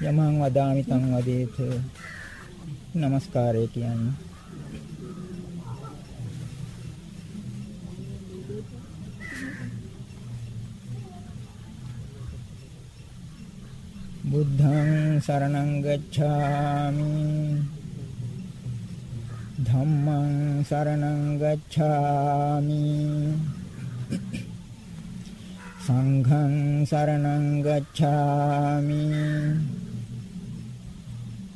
යමං වදාමි තං වදේත. নমස්කාරය කියන්නේ. බුද්ධං සරණං ගච්ඡාමි. ධම්මං සරණං ගච්ඡාමි. සංඝං සරණං ගච්ඡාමි.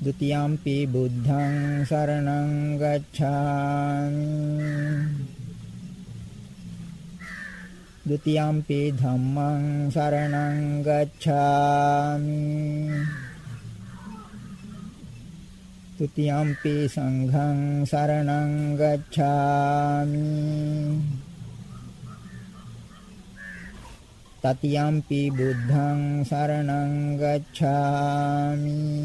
द्वितीयाम्पि बुद्धं शरणं गच्छामि। द्वितीयाम्पि धम्मं शरणं गच्छामि। तृतीयाम्पि सङ्घं शरणं गच्छामि। तृतीयाम्पि बुद्धं शरणं गच्छामि।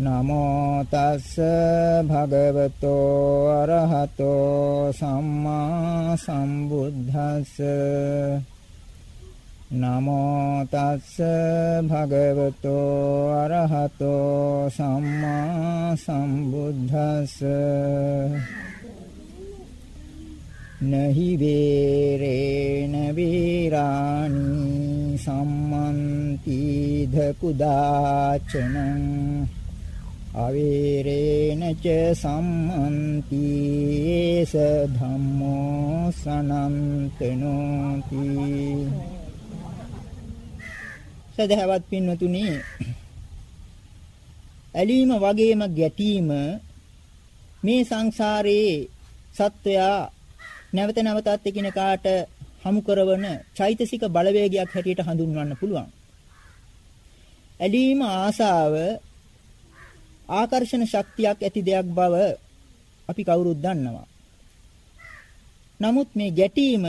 නමෝ තස්ස භගවතෝ අරහතෝ සම්මා සම්බුද්දස්ස නමෝ තස්ස භගවතෝ අරහතෝ සම්මා සම්බුද්දස්ස නහි වේරේන වීරාණි සම්මන්ති ධකුදාචනං අවීරේන ච සම්මන්ති ඒස ධම්මෝ සනන්තනෝති සදහවත් පින්වතුනි ඇලීම වගේම ගැටීම මේ සංසාරයේ සත්වයා නැවත නැවතත් එකිනෙකාට හමු කරන චෛතසික බලවේගයක් හැටියට හඳුන්වන්න පුළුවන්. ඇලීම ආසාව ආකර්ෂණ ශක්තියක් ඇති දෙයක් බව අපි කවුරුත් දන්නවා. නමුත් මේ ගැටීම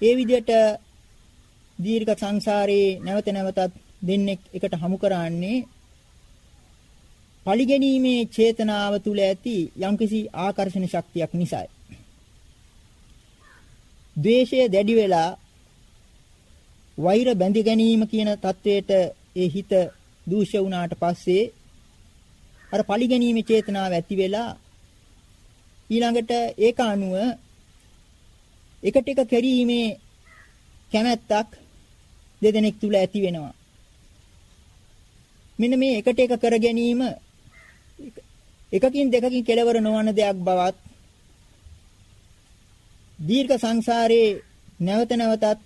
ඒ විදිහට දීර්ඝ සංසාරේ නැවත නැවතත් දෙන්නේ එකට හමු කරන්නේ පරිගැනීමේ චේතනාව තුල ඇති යම්කිසි ආකර්ෂණ ශක්තියක් නිසායි. ද්වේෂය දැඩි වෙලා වෛර බැඳ ගැනීම කියන தത്വයට ඒ හිත දූෂ්‍ය වුණාට පස්සේ අර පරිගැනීමේ චේතනාව ඇති වෙලා ඊළඟට ඒක අනුව එකට එක කෙරීමේ කැමැත්තක් දෙදෙනෙක් තුල ඇති වෙනවා. මෙන්න මේ එකට එක කර ගැනීම එකකින් දෙකකින් කෙලවර නොවන දෙයක් බවත් දීර්ඝ සංසාරේ නැවත නැවතත්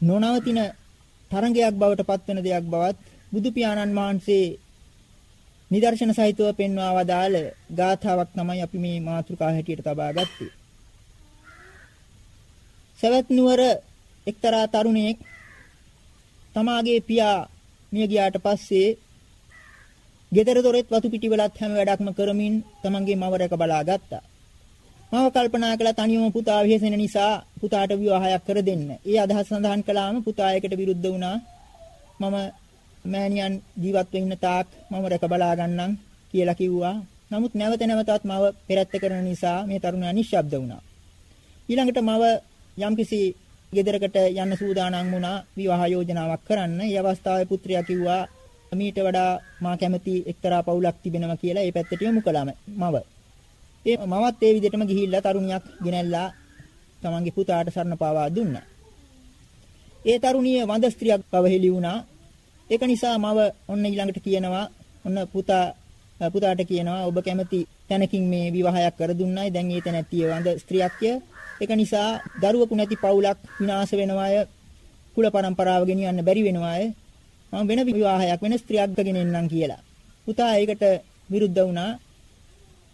නොනවතින තරංගයක් බවට පත්වන දෙයක් බවත් බුදු පියාණන් වහන්සේ නිදර්ශන සහිතව පෙන්වා වදාළ ගාථාවක් තමයි අපි මේ මාතෘකා හැටියට තබා ගත්තේ. සවැත් නුවර එක්තරා තරුණයෙක් තමාගේ පියා මිය ගියාට පස්සේ ගෙදර දොරෙත් වතු පිටි වලත් හැම වැඩක්ම කරමින් තමන්ගේ මව රැක බලා ගත්තා. මම කල්පනා කළා තනියම පුතා විහිසෙන නිසා පුතාට විවාහයක් කර දෙන්න. ඒ අදහස සඳහන් කළාම පුතා ඒකට විරුද්ධ වුණා. මම මෑණියන් ජීවත් වෙන්න තාක් මම රැක බලා ගන්නම් කියලා කිව්වා. නමුත් නැවත නැවතත් මව පෙරත්ත කරන නිසා මේ තරුණයා නිශ්ශබ්ද වුණා. ඊළඟට මව යම්කිසි ගෙදරකට යන්න සූදානම් වුණා විවාහ යෝජනාවක් කරන්න. ඒ අවස්ථාවේ පුත්‍රයා කිව්වා මීට වඩා මා කැමති එක්තරා පවුලක් තිබෙනවා කියලා ඒ පැත්තට යොමු කළාම මව. ඒ මමත් ඒ විදිහටම ගිහිල්ලා තරුණියක් ගෙනල්ලා තමන්ගේ පුතාට සරණ පාවා දුන්නා. ඒ තරුණිය වඳ ස්ත්‍රියක් බව හෙළි වුණා. ඒක නිසා මව ඔන්න ඊළඟට කියනවා ඔන්න පුතා පුතාට කියනවා ඔබ කැමති තැනකින් මේ විවාහයක් කර දුන්නයි දැන් ඒ තැනැත්තිය වඳ ස්ත්‍රියක්ය. ඒක නිසා දරුවෙකු නැති පවුලක් විනාශ වෙනවාය. කුල પરම්පරාව ගෙනියන්න බැරි වෙනවාය. මම වෙන විවාහයක් වෙන ස්ත්‍රියක්ව ගෙනෙන්නම් කියලා. පුතා ඒකට විරුද්ධ වුණා.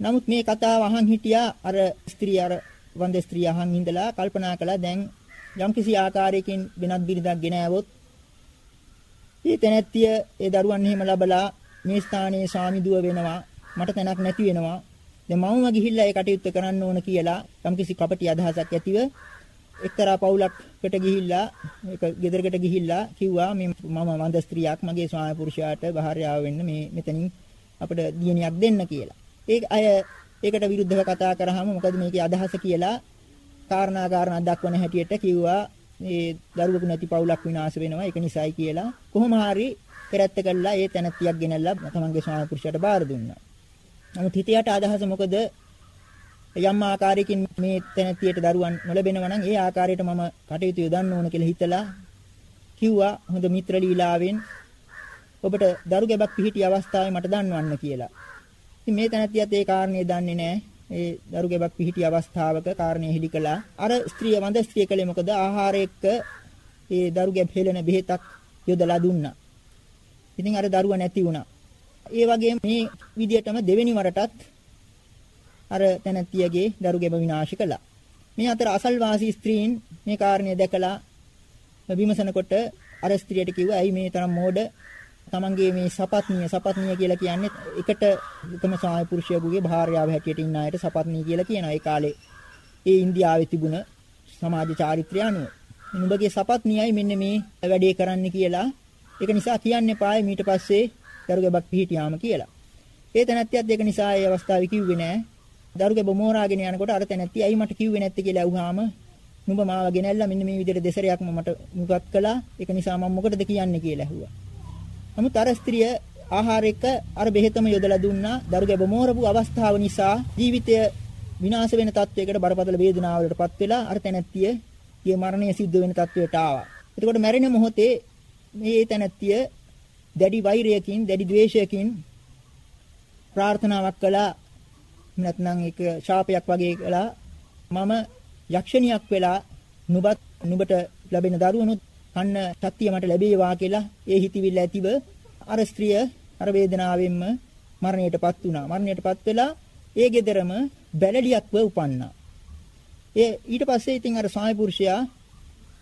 නමුත් මේ කතාව අහන් හිටියා. අර ස්ත්‍රිය අර වඳ ස්ත්‍රිය අහන් ඉඳලා කල්පනා කළා. දැන් යම්කිසි ආකාරයකින් වෙනත් බිරිඳක් ගෙන ආවොත් ඒ තැනැත්තිය ඒ දරුවන් එහෙම ලබලා මේ ස්ථානයේ ස්වාමිදුව වෙනවා මට තැනක් නැති වෙනවා දැන් මමම ගිහිල්ලා ඒ කටයුත්ත කරන්න ඕන කියලා යම්කිසි කපටි අදහසක් ඇතිව එක්තරා පවුලක්කට ගිහිල්ලා ඒක ගෙදරකට ගිහිල්ලා කිව්වා මේ මම වඳ ස්ත්‍රියක් මගේ ස්වාමි පුරුෂයාට භාර්යාව වෙන්න මේ මෙතනින් අපිට දියණියක් දෙන්න කියලා. ඒ අය ඒකට විරුද්ධව කතා කරාම මොකද මේකේ අදහස කියලා කාරණා කාරණා දක්වන හැටියට කිව්වා මේ දරුවෙකු නැති පවුලක් විනාශ වෙනවා ඒක නිසායි කියලා කොහොම හරි පෙරත්ත කළා ඒ තැනත්තියක් ගෙනල්ලා තමන්ගේ ස්වාමි පුරුෂයාට බාර දුන්නා. නමුත් හිතයට අදහස මොකද යම් ආකාරයකින් මේ තැනැත්තියට දරුවන් නොලැබෙනවා නම් ඒ ආකාරයට මම කටයුතු යොදන්න ඕන කියලා හිතලා කිව්වා හොඳ මිත්‍ර ලීලාවෙන් ඔබට දරු ගැබක් පිහිටි අවස්ථාවේ මට දන්වන්න කියලා. ඉතින් මේ තැනැත්තියත් ඒ කාරණේ දන්නේ නැහැ. ඒ දරු ගැබක් පිහිටි අවස්ථාවක කාරණේ හිලි කළා. අර ස්ත්‍රිය වඳ ස්ත්‍රිය කලේ මොකද ආහාර එක්ක ඒ දරු ගැබ් හෙලන බෙහෙතක් යොදලා දුන්නා. ඉතින් අර දරුවා නැති වුණා. ඒ වගේම මේ විදියටම දෙවෙනි වරටත් අර තැනැත්තියගේ දරු ගැබ විනාශ කළා. මේ අතර අසල්වාසී ස්ත්‍රීන් මේ කාරණය දැකලා විමසනකොට අර ස්ත්‍රියට කිව්වා ඇයි මේ තරම් මෝඩ තමන්ගේ මේ සපත්නිය සපත්නිය කියලා කියන්නේ එකට එකම ස්වාමි පුරුෂයෙකුගේ භාර්යාව හැටියට ඉන්න අයට සපත්නිය කියලා කියනවා. ඒ කාලේ ඒ ඉන්දියාවේ තිබුණ සමාජ චාරිත්‍රය අනුව. නුඹගේ සපත්නියයි මෙන්න මේ වැඩේ කරන්න කියලා. ඒක නිසා කියන්න එපායි මීට පස්සේ දරුගැබක් පිහිටියාම කියලා. ඒ තැනැත්තියත් ඒක නිසා ඒ අවස්ථාවේ කිව්වේ නෑ. දරුගැබ මෝරාගෙන යනකොට අර තැනැත්තිය ඇයි මට කිව්වේ නැත්තේ කියලා අහුවාම නුඹ මාව ගෙනල්ලා මෙන්න මේ විදිහට දෙසරයක්ම මට මුගත් කළා. ඒක නිසා මම මොකටද කියන්නේ කියලා ඇහුවා. නමුත් අර ස්ත්‍රිය ආහාර එක්ක අර බෙහෙතම යොදලා දුන්නා. දරුගැබ මෝරපු අවස්ථාව නිසා ජීවිතය විනාශ වෙන තත්වයකට බරපතල වේදනාවකටපත් වෙලා අර තැනැත්තිය ගේ මරණය සිද්ධ වෙන තත්වයට ආවා. එතකොට මැරෙන මොහොතේ මේ තැනැත්තිය දැඩි වෛරයකින් දැඩි ද්වේෂයකින් ප්‍රාර්ථනාවක් කළා නැත්නම් ඒක ශාපයක් වගේ කළා මම යක්ෂණියක් වෙලා නුඹත් නුඹට ලැබෙන දරුවනුත් කන්න ශක්තිය මට ලැබේවා කියලා ඒ හිතවිල්ල ඇතිව අර ස්ත්‍රිය අර වේදනාවෙන්ම මරණයටපත් වුණා. මරණයටපත් වෙලා ඒ ගෙදරම බැලලියක්ව උපන්නා. ඒ ඊට පස්සේ ඉතින් අර ස්වාමි පුරුෂයා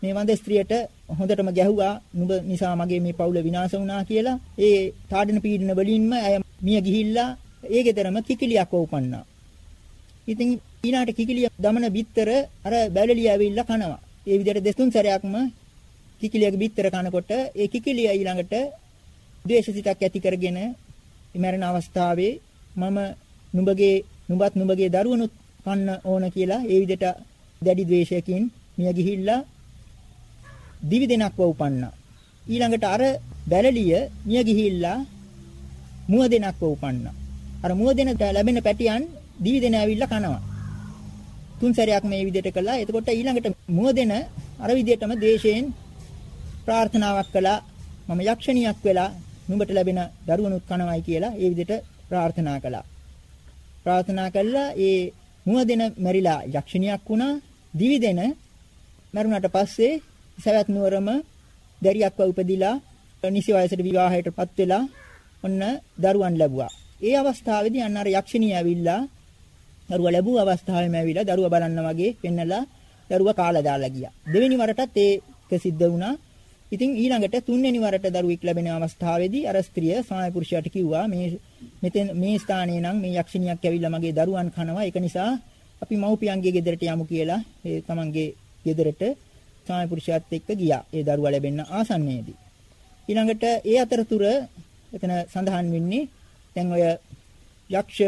මේ වඳ ස්ත්‍රියට හොඳටම ගැහුවා නුඹ නිසා මගේ මේ පවුල විනාශ වුණා කියලා. ඒ තාඩන පීඩන වලින්ම ඇය මිය ගිහිල්ලා ඒ ගෙදරම කිකිලියක්ව උපන්නා. ඉතින් ඊනාට කිකිලිය දමන බිත්තර අර බැලලිය ඇවිල්ලා කනවා. ඒ විදිහට දෙතුන් සැරයක්ම කිකිලියගේ බිත්තර කනකොට ඒ කිකිලිය ඊළඟට ද්වේෂසිතක් ඇති කරගෙන මරණ අවස්ථාවේ මම නුඹගේ නුඹත් නුඹගේ දරුවනුත් කන්න ඕන කියලා ඒ විදිහට දැඩි ද්වේෂයකින් මිය ගිහිල්ලා දිවි දෙනක්ව උපන්නා. ඊළඟට අර බැලලිය මිය ගිහිල්ලා මුව දෙනක්ව උපන්නා. අර මුව දෙනට ලැබෙන පැටියන් දිවි දෙන ඇවිල්ලා කනවා. තුන් සැරයක් මේ විදිහට කළා. එතකොට ඊළඟට මුව දෙන අර විදිහටම දේශයෙන් ප්‍රාර්ථනාවක් කළා. මම යක්ෂණියක් වෙලා නුඹට ලැබෙන දරුවනුත් කනවයි කියලා ඒ විදිහට ප්‍රාර්ථනා කළා. ප්‍රාර්ථනා කළා ඒ මුව දෙන මැරිලා යක්ෂණියක් වුණා. දිවි දෙන මරුණාට පස්සේ සවැත් නුවරම දැරියක්ව උපදිලා නිසි වයසට විවාහයටපත් වෙලා ඔන්න දරුවන් ලැබුවා. ඒ අවස්ථාවේදී අන්න අර යක්ෂණිය ඇවිල්ලා දරුවා ලැබුව අවස්ථාවේම ඇවිල්ලා දරුවා බලන්න වගේ පෙන්නලා දරුවා කාලා දාලා ගියා. දෙවෙනි වරටත් ඒක සිද්ධ වුණා. ඉතින් ඊළඟට තුන්වෙනි වරට දරුවෙක් ලැබෙන අවස්ථාවේදී අර ස්ත්‍රිය සාමය පුරුෂයාට කිව්වා මේ මෙතෙන් මේ ස්ථානයේ නම් මේ යක්ෂණියක් ඇවිල්ලා මගේ දරුවන් කනවා. ඒක නිසා අපි මව්පියන්ගේ ගෙදරට යමු කියලා ඒ තමන්ගේ ගෙදරට සාමය පුරුෂයාත් එක්ක ගියා. ඒ දරුවා ලැබෙන්න ආසන්නයේදී. ඊළඟට ඒ අතරතුර එතන සඳහන් වෙන්නේ දැන් ඔය යක්ෂ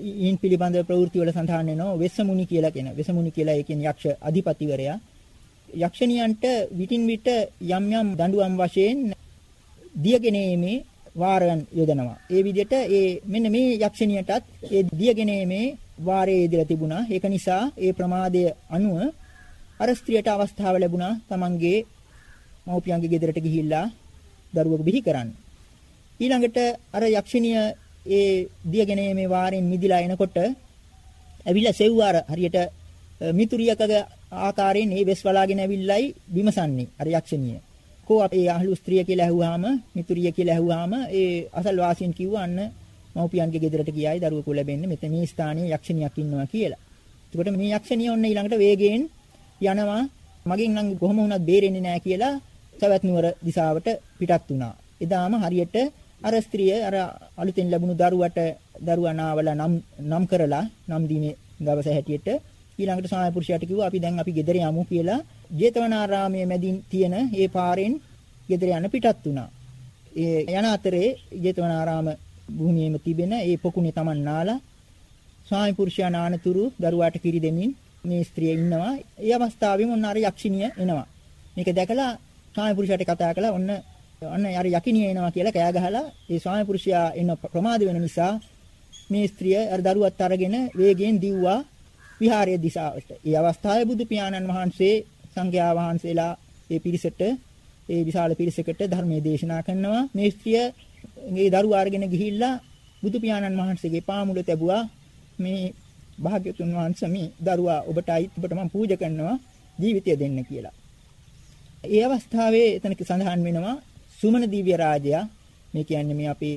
ඊන් පිළිබඳ ප්‍රවෘත්ති වල සඳහන් වෙනවා වෙස්සමුනි කියලා කියන. වෙස්සමුනි කියලා ඒ කියන්නේ යක්ෂ අධිපතිවරයා. යක්ෂණියන්ට විටින් විට යම් යම් දඬුවම් වශයෙන් දියගෙනීමේ වාරයන් යොදනවා. ඒ විදිහට ඒ මෙන්න මේ යක්ෂණියටත් ඒ දියගෙනීමේ වාරයේ ඉදලා තිබුණා. ඒක නිසා ඒ ප්‍රමාදය අනුව අර ස්ත්‍රියට අවස්ථාව ලැබුණා තමන්ගේ මව්පියන්ගේ ගෙදරට ගිහිල්ලා දරුවෙකු බිහි කරන්න. ඊළඟට අර යක්ෂණිය ඒ දියගෙනීමේ වාරෙන් මිදිලා එනකොට ඇවිල්ලා සෙව්වාර හරියට මිතුරියකගේ ආකාරයෙන් මේ වෙස් වලාගෙන ඇවිල්ලයි විමසන්නේ අර යක්ෂණිය. කෝ අපේ අහලු ස්ත්‍රිය කියලා ඇහුවාම මිතුරිය කියලා ඇහුවාම ඒ අසල් වාසීන් කිව්වා අන්න මව්පියන්ගේ ගෙදරට ගියායි දරුවෙකු ලැබෙන්නේ මෙතන මේ ස්ථානයේ යක්ෂණියක් ඉන්නවා කියලා. එතකොට මේ යක්ෂණිය ඔන්න ඊළඟට වේගයෙන් යනවා මගෙන් නම් කොහොම වුණත් බේරෙන්නේ නැහැ කියලා සවැත් නුවර දිසාවට පිටත් වුණා. එදාම හරියට අර ස්ත්‍රිය අර අලුතෙන් ලැබුණු දරුවට දරුවා නාවලා නම් නම් කරලා නම් දීමේ දවස හැටියට ඊළඟට සාය පුරුෂයාට කිව්වා අපි දැන් අපි ගෙදර යමු කියලා ජේතවනාරාමයේ මැදින් තියෙන ඒ පාරෙන් ගෙදර යන පිටත් වුණා. ඒ යන අතරේ ජේතවනාරාම භූමියේම තිබෙන ඒ පොකුණේ Taman නාලා ස්වාමි පුරුෂයා නානතුරු දරුවාට කිරි දෙමින් මේ ස්ත්‍රිය ඉන්නවා. ඒ අවස්ථාවෙම ඔන්න අර යක්ෂිනිය එනවා. මේක දැකලා ස්වාමි පුරුෂයාට කතා කළා ඔන්න අන්න අර යකිනිය එනවා කියලා කෑ ගහලා ඒ ස්වාමි පුරුෂයා එන ප්‍රමාද වෙන නිසා මේ ස්ත්‍රිය අර දරුවත් අරගෙන වේගයෙන් දිව්වා විහාරයේ දිශාවට. ඒ අවස්ථාවේ බුදු පියාණන් වහන්සේ සංඝයා වහන්සේලා ඒ පිරිසට ඒ විශාල පිරිසකට ධර්මයේ දේශනා කරනවා. මේ ස්ත්‍රිය මේ දරුවා අරගෙන ගිහිල්ලා බුදු පියාණන් වහන්සේගේ පාමුල තැබුවා. මේ භාග්‍යතුන් වහන්සේ මේ දරුවා ඔබටයි ඔබට මම පූජා කරනවා ජීවිතය දෙන්න කියලා. ඒ අවස්ථාවේ එතන සඳහන් වෙනවා සුමන දිව්‍ය රාජයා මේ කියන්නේ මේ අපේ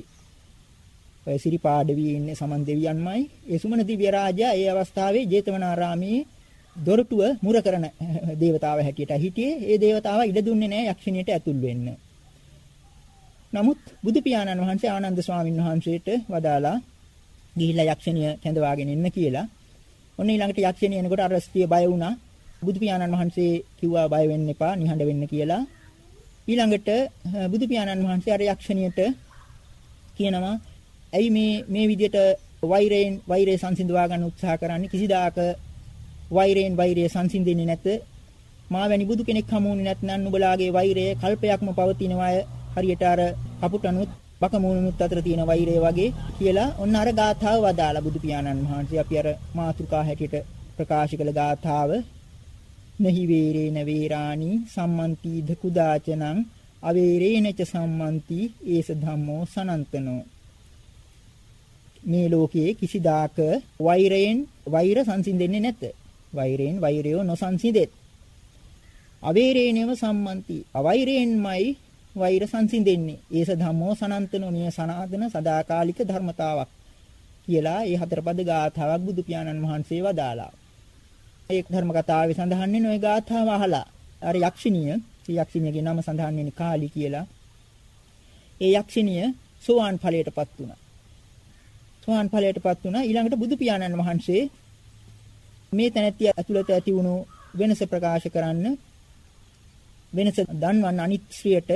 ඔය සිරිපාඩවියේ ඉන්නේ සමන් දෙවියන්මයි ඒ සුමන දිව්‍ය රාජයා ඒ අවස්ථාවේ ජේතවනාරාමේ දොරටුව මුර කරන දේවතාව හැටියට හිටියේ ඒ දේවතාව ඉඩ දුන්නේ නැහැ යක්ෂණියට ඇතුල් වෙන්න. නමුත් බුදු පියාණන් වහන්සේ ආනන්ද ස්වාමීන් වහන්සේට වදාලා ගිහිල්ලා යක්ෂණිය කැඳවාගෙන එන්න කියලා. ඔන්න ඊළඟට යක්ෂණිය එනකොට අර ස්ත්‍රිය බය වුණා. බුදු පියාණන් වහන්සේ කිව්වා බය වෙන්න එපා නිහඬ වෙන්න කියලා. ඊළඟට බුදු පියාණන් වහන්සේ අර යක්ෂණියට කියනවා ඇයි මේ මේ විදිහට වෛරයෙන් වෛරය සංසිඳවා ගන්න උත්සාහ කරන්නේ? කිසිදාක වෛරයෙන් වෛරය සංසිඳෙන්නේ නැත. මා වැනි බුදු කෙනෙක් හමුුනේ නැත්නම් නුඹලාගේ වෛරය කල්පයක්ම පවතිනවාය හරියට අර කපුටනුත් බකමූණුත් අතර තියෙන වෛරය වගේ කියලා ඔන්න අර ගාථාව වදාලා බුදු පියාණන් වහන්සේ. අපි අර මාතෘකා හැටියට ප්‍රකාශ කළ ගාථාව. නහි වේරේන වේරාණි සම්මන්ති දකුදාචනං අවේරේනච සම්මන්ති ඒස ධම්මෝ සනන්තනෝ. මේ ලෝකයේ කිසිදාක වෛරයෙන් වෛර සංසිඳෙන්නේ නැත. වෛරයෙන් වෛරයෝ නොසංසිඳෙත්. අවේරේණයම සම්මන්ති. අවෛරයෙන්මයි වෛර සංසිඳෙන්නේ. ඒස ධම්මෝ සනන්තනෝ මේ සනාතන සදාකාලික ධර්මතාවක් කියලා ඒ හතරපද ගාථාවක් බුදු පියාණන් වහන්සේ වදාලා. ඒ ධර්ම කතාවේ සඳහන් වෙන ওই ගාථාව අහලා අර යක්ෂණිය, යක්ෂණියගේ නම සඳහන් වෙන්නේ කාලි කියලා. ඒ යක්ෂණිය සෝවාන් ඵලයටපත් වුණා. සෝවාන් ඵලයටපත් වුණා ඊළඟට බුදු පියාණන් වහන්සේ මේ තැනැත්තිය ඇතුළත ඇති වුණු වෙනස ප්‍රකාශ කරන්න වෙනස දන්වන්න අනිත් ශ්‍රියට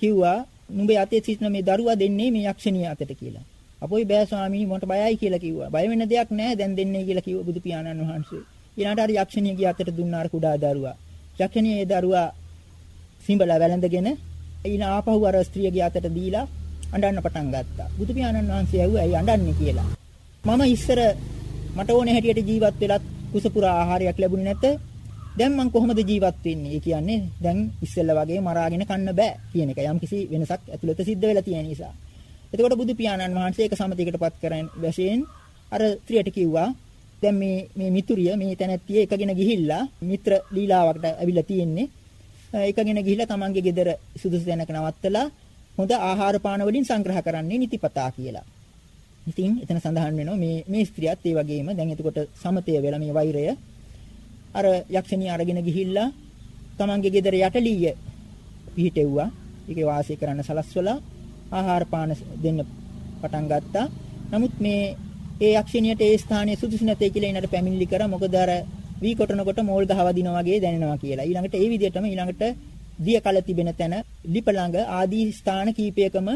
කිව්වා නුඹේ අතේ සිටින මේ දරුවා දෙන්නේ මේ යක්ෂණිය අතට කියලා. අපොයි බෑ ස්වාමී මට බයයි කියලා කිව්වා. බය වෙන දෙයක් නැහැ දැන් දෙන්නේ කියලා කිව්ව බුදු පියාණන් වහන්සේ. ඊළඟට අර යක්ෂණියගේ අතට දුන්නා අර කුඩා දරුවා. යක්ෂණිය ඒ දරුවා සිඹලා වැළඳගෙන ඊන ආපහු අර ස්ත්‍රියගේ අතට දීලා අඬන්න පටන් ගත්තා. බුදු පියාණන් වහන්සේ ඇහුවා ඇයි අඬන්නේ කියලා. මම ඉස්සර මට ඕනේ හැටියට ජීවත් වෙලත් කුසපුරා ආහාරයක් ලැබුණේ නැත. දැන් මං කොහොමද ජීවත් වෙන්නේ? ඒ කියන්නේ දැන් ඉස්සෙල්ලා වගේ මරාගෙන කන්න බෑ කියන එක. යම් කිසි වෙනසක් ඇතුළත සිද්ධ වෙලා තියෙන නිසා. එතකොට බුදු පියාණන් වහන්සේ ඒක සමතයකටපත් කරන වශයෙන් අර ස්ත්‍රියට කිව්වා දැන් මේ මේ මිතුරිය මේ තැනැත්තිය එකගෙන ගිහිල්ලා මිත්‍ර ලීලාවකට ඇවිල්ලා තියෙන්නේ. එකගෙන ගිහිල්ලා තමන්ගේ ගෙදර සුදුසු තැනක නවත්තලා හොඳ ආහාර පාන වලින් සංග්‍රහ කරන්නේ නිතිපතා කියලා. ඉතින් එතන සඳහන් වෙනවා මේ මේ ස්ත්‍රියත් ඒ වගේම දැන් එතකොට සමතය වෙලා මේ වෛරය අර යක්ෂණිය අරගෙන ගිහිල්ලා තමන්ගේ ගෙදර යටලීය පිහිටෙව්වා. ඒකේ වාසය කරන්න සලස්වලා ආහාර පාන දෙන්න පටන් ගත්තා. නමුත් මේ ඒ යක්ෂණියට ඒ ස්ථානයේ සුදුසු නැtei කියලා එනට පැමිණිලි කරා. මොකද අර වී කොටනකොට මෝල් ගහ වදිනවා වගේ දැනෙනවා කියලා. ඊළඟට ඒ විදිහටම ඊළඟට දිය කල තිබෙන තැන ලිප ළඟ ආදී ස්ථාන කීපයකම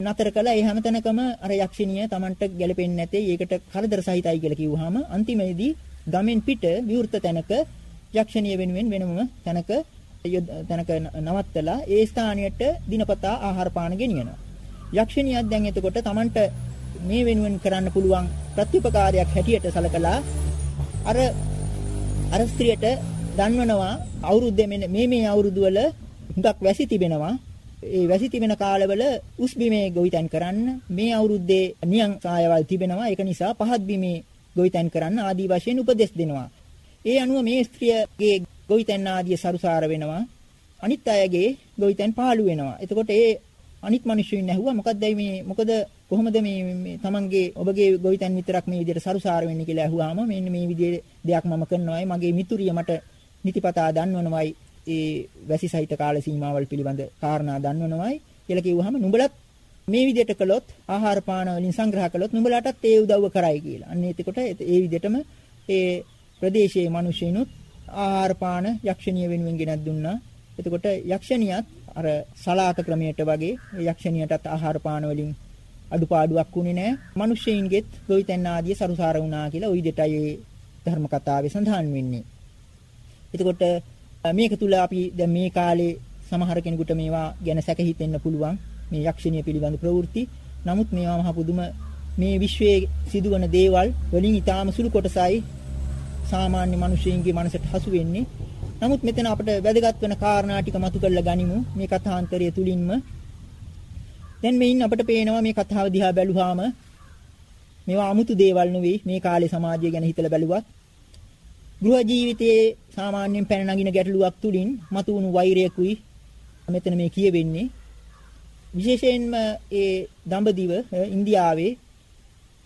නතර කළා. ඒ හැම තැනකම අර යක්ෂණිය Tamanට ගැලපෙන්නේ නැtei. ඒකට කරදර සහිතයි කියලා කිව්වහම අන්තිමේදී ගමෙන් පිට විවෘත තැනක යක්ෂණිය වෙනුවෙන් වෙනම තැනක තැනක නවත්තලා ඒ ස්ථානයට දිනපතා ආහාර පාන ගෙනියනවා. යක්ෂණියක් දැන් එතකොට Tamanට මේ වෙනුවෙන් කරන්න පුළුවන් ප්‍රතිපකාරයක් හැටියට සලකලා අර අර ස්ත්‍රියට දන්වනවා අවුරුද්දේ මේ මේ අවුරුදු වල හුඟක් වැසි තිබෙනවා. ඒ වැසි තිබෙන කාලවල උස් බිමේ ගොවිතැන් කරන්න මේ අවුරුද්දේ නියං කායවල් තිබෙනවා. ඒක නිසා පහත් බිමේ ගොවිතැන් කරන්න ආදී වශයෙන් උපදෙස් දෙනවා. ඒ අනුව මේ ස්ත්‍රියගේ ගොවිතැන් ආදී සරුසාර වෙනවා. අනිත් අයගේ ගොවිතැන් පාළු වෙනවා. එතකොට ඒ අනිත් මිනිස්සුන් ඇහුවා මොකද්දයි මේ මොකද කොහොමද මේ මේ තමන්ගේ ඔබගේ ගොවිතැන් විතරක් මේ විදිහට සරුසාර වෙන්නේ? කියලා ඇහුවාම මෙන්න මේ විදිහේ දෙයක් මම කරනවායි මගේ මිතුරිය මට නිතිපතා දන්වනවායි ඒ වැසි සහිත කාල සීමාවල් පිළිබඳ කාරණා දන්වනවායි කියලා කිව්වහම නුඹලත් මේ විදිහට කළොත් ආහාර පාන වලින් සංග්‍රහ කළොත් නුඹලටත් ඒ උදව්ව කරයි කියලා. අන්න එතකොට ඒ විදිහටම ඒ ප්‍රදේශයේ මිනිස්සුනුත් ආහාර පාන යක්ෂණිය වෙනුවෙන් ගෙනත් දුන්නා. එතකොට යක්ෂණියත් අර සලාක ක්‍රමයට වගේ යක්ෂණියටත් ආහාර පාන වලින් අඩුපාඩුවක් වුණේ නැහැ. මිනිස්සෙයින්ගෙත් ගොවිතැන් ආදී සරුසාර වුණා කියලා ওই දෙටයි මේ ධර්ම කතාවේ සඳහන් වෙන්නේ. එතකොට මේක තුල අපි දැන් මේ කාලේ සමහර කෙනෙකුට මේවා ගැන සැක හිතෙන්න පුළුවන්. මේ යක්ෂණිය පිළිබඳ ප්‍රවෘත්ති. නමුත් මේවා මහ පුදුම මේ විශ්වයේ සිදුවන දේවල් වලින් ඊටාම සුළු කොටසයි සාමාන්‍ය මිනිසෙයින්ගේ මනසට හසු වෙන්නේ. නමුත් මෙතන අපිට වැදගත් වෙන කාරණා ටික මතු කරලා ගනිමු මේ කථාන්තරය තුලින්ම. දැන් මේින් අපිට පේනවා මේ කතාව දිහා බැලුවාම මේවා 아무තු දේවල් නෙවෙයි මේ කාලේ සමාජය ගැන හිතලා බැලුවත්. ගෘහ ජීවිතයේ සාමාන්‍යයෙන් පැන නගින ගැටලුවක් තුලින් මතුවුණු වෛරයකුයි මෙතන මේ කියවෙන්නේ. විශේෂයෙන්ම ඒ දඹදිව ඉන්දියාවේ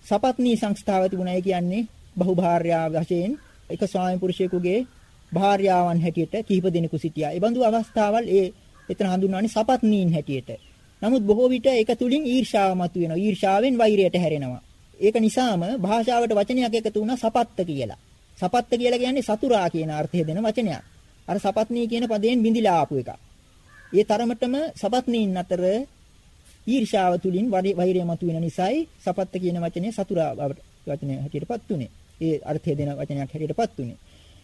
සපත්නී සංස්ථාව තිබුණා කියන්නේ බහුභාර්යා වශයෙන් එක ස්වාමි පුරුෂයෙකුගේ භාර්යාවන් හැටියට කිහිප දෙනෙකු සිටියා. ඒ බඳු අවස්ථාවල් ඒ එතන හඳුන්වන්නේ සපත්නීන් හැටියට. නමුත් බොහෝ විට ඒක තුලින් ඊර්ෂාව මතුවෙනවා. ඊර්ෂාවෙන් වෛරයට හැරෙනවා. ඒක නිසාම භාෂාවට වචනයක් එකතු වුණා සපත්ත කියලා. සපත්ත කියලා කියන්නේ සතුරා කියන අර්ථය දෙන වචනයක්. අර සපත්නී කියන පදයෙන් බිඳිලා ආපු එක. ඒ තරමටම සපත්නීන් අතර ඊර්ෂාව තුලින් වෛරය මතුවෙන නිසායි සපත්ත කියන වචනේ සතුරා වචනය හැටියටපත් උනේ. ඒ අර්ථය දෙන වචනයක් හැටියටපත් උනේ.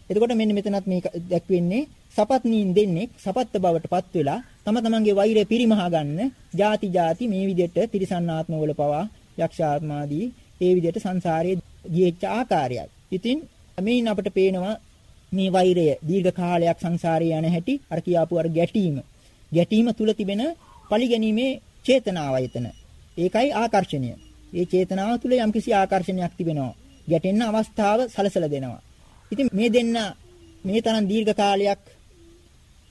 එතකොට මෙන්න මෙතනත් මේ දැක්වෙන්නේ සපත්නීන් දෙන්නේ සපත්ත බවටපත් වෙලා තම තමන්ගේ වෛරය පිරිමහා ගන්න ಜಾති ಜಾති මේ විදිහට තිරිසන් ආත්මවල පවා යක්ෂාත්මාදී ඒ විදිහට සංසාරයේ ගියච්ච ආකාරයයි. ඉතින් මේන් අපිට පේනවා මේ වෛරය දීර්ඝ කාලයක් සංසාරේ යන හැටි අර කියාපු අර ගැටීම ගැටීම තුල තිබෙන පරිගැනීමේ චේතනාවයි එතන. ඒකයි ආකර්ෂණය. ඒ චේතනාව තුල යම්කිසි ආකර්ෂණයක් තිබෙනවා. ගැටෙන්න අවස්ථාව සලසලා දෙනවා. ඉතින් මේ දෙන්න මේ තරම් දීර්ඝ කාලයක්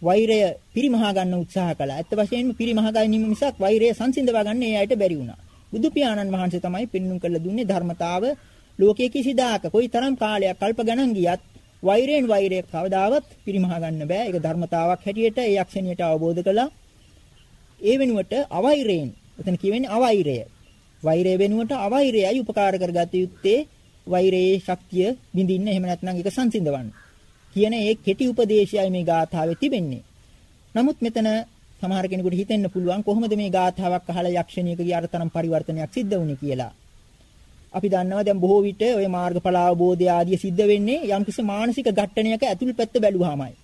වෛරය පිරිමහා ගන්න උත්සාහ කළා. ඇත්ත වශයෙන්ම පිරිමහා ගැනීම මිසක් වෛරය සංසිඳවා ගන්න ඒ අයට බැරි වුණා. බුදු පියාණන් වහන්සේ තමයි පෙන්눔 කළ දුන්නේ ධර්මතාව ලෝකයේ කිසිදාක කොයි තරම් කාලයක් කල්ප ගණන් ගියත් වෛරයෙන් වෛරය කවදාවත් පිරිමහා ගන්න බෑ. ඒක ධර්මතාවක් හැටියට ඒ යක්ෂණියට අවබෝධ කළා. ඒ වෙනුවට අවෛරයෙන් එතන කියවෙන්නේ අවෛරය. වෛරය වෙනුවට අවෛරයයි උපකාර කරගත යුත්තේ වෛරයේ ශක්තිය බිඳින්න එහෙම නැත්නම් ඒක සංසිඳවන්න. කියන ඒ කෙටි උපදේශයයි මේ ගාථාවේ තිබෙන්නේ. නමුත් මෙතන සමහර කෙනෙකුට හිතෙන්න පුළුවන් කොහොමද මේ ගාථාවක් අහලා යක්ෂණියකගේ අරතරම් පරිවර්තනයක් සිද්ධ වුනේ කියලා. අපි දන්නවා දැන් බොහෝ විට ওই මාර්ගඵල අවබෝධය ආදී සිද්ධ වෙන්නේ යම්කිසි මානසික ඝට්ටනයක ඇතුල් පැත්ත බැලුවාමයි.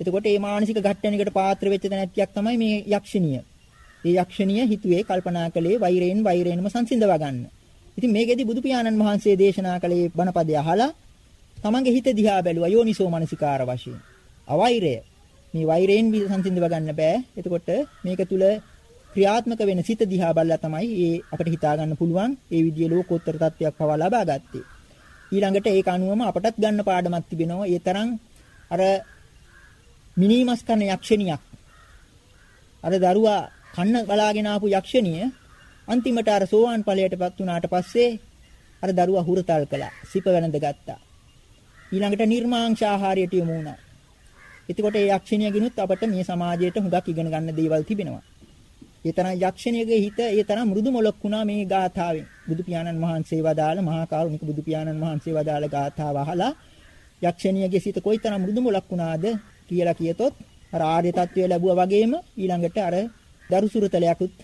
එතකොට මේ මානසික ඝට්ටනයකට පාත්‍ර වෙච්ච තැනැත්තියක් තමයි මේ යක්ෂණිය. ඒ යක්ෂණිය හිතුවේ කල්පනා කළේ වෛරයෙන් වෛරයෙන්ම සංසිඳවා ගන්න. ඉතින් මේකෙදි බුදු පියාණන් වහන්සේ දේශනා කළේ බණපදය අහලා තමන්ගේ හිත දිහා බැලුවා යෝනිසෝ මනසිකාර වශයෙන්. අවෛරය. මේ වෛරයෙන් සංසිඳව ගන්න බෑ. එතකොට මේක තුල ක්‍රියාත්මක වෙන සිත දිහා බලලා තමයි ඒ අපිට හිතා ගන්න පුළුවන් ඒ විදිය ලෝකෝත්තර තත්වයක් පවා ලබා ගත්තේ. ඊළඟට ඒක අනුවම අපටත් ගන්න පාඩමක් තිබෙනවා. ඒ තරම් අර මිනිමස් කරන යක්ෂණියක්. අර දරුවා කන්න බලාගෙන ආපු යක්ෂණිය අන්තිමට අර සෝවාන් ඵලයටපත් වුණාට පස්සේ අර දරුවා හුරතල් කළා. සිප වෙනඳ ගත්තා. ඊළඟට නිර්මාංශ ආහාරයට යොමු වුණා. එතකොට ඒ යක්ෂණියගිනුත් අපට මේ සමාජයට හුඟක් ඉගෙන ගන්න දේවල් තිබෙනවා. ඒ තරම් යක්ෂණියගේ හිත ඒ තරම් මෘදු මොලක් වුණා මේ ගාථාවෙන්. බුදු පියාණන් වහන්සේ වදාළ මහා කරුණික බුදු පියාණන් වහන්සේ වදාළ ගාථාව අහලා යක්ෂණියගේ සිත කොයිතරම් මෘදු මොලක් වුණාද කියලා කියතොත් අර ආර්ය తත්වය ලැබුවා වගේම ඊළඟට අර දරුසුරතලයක්ුත්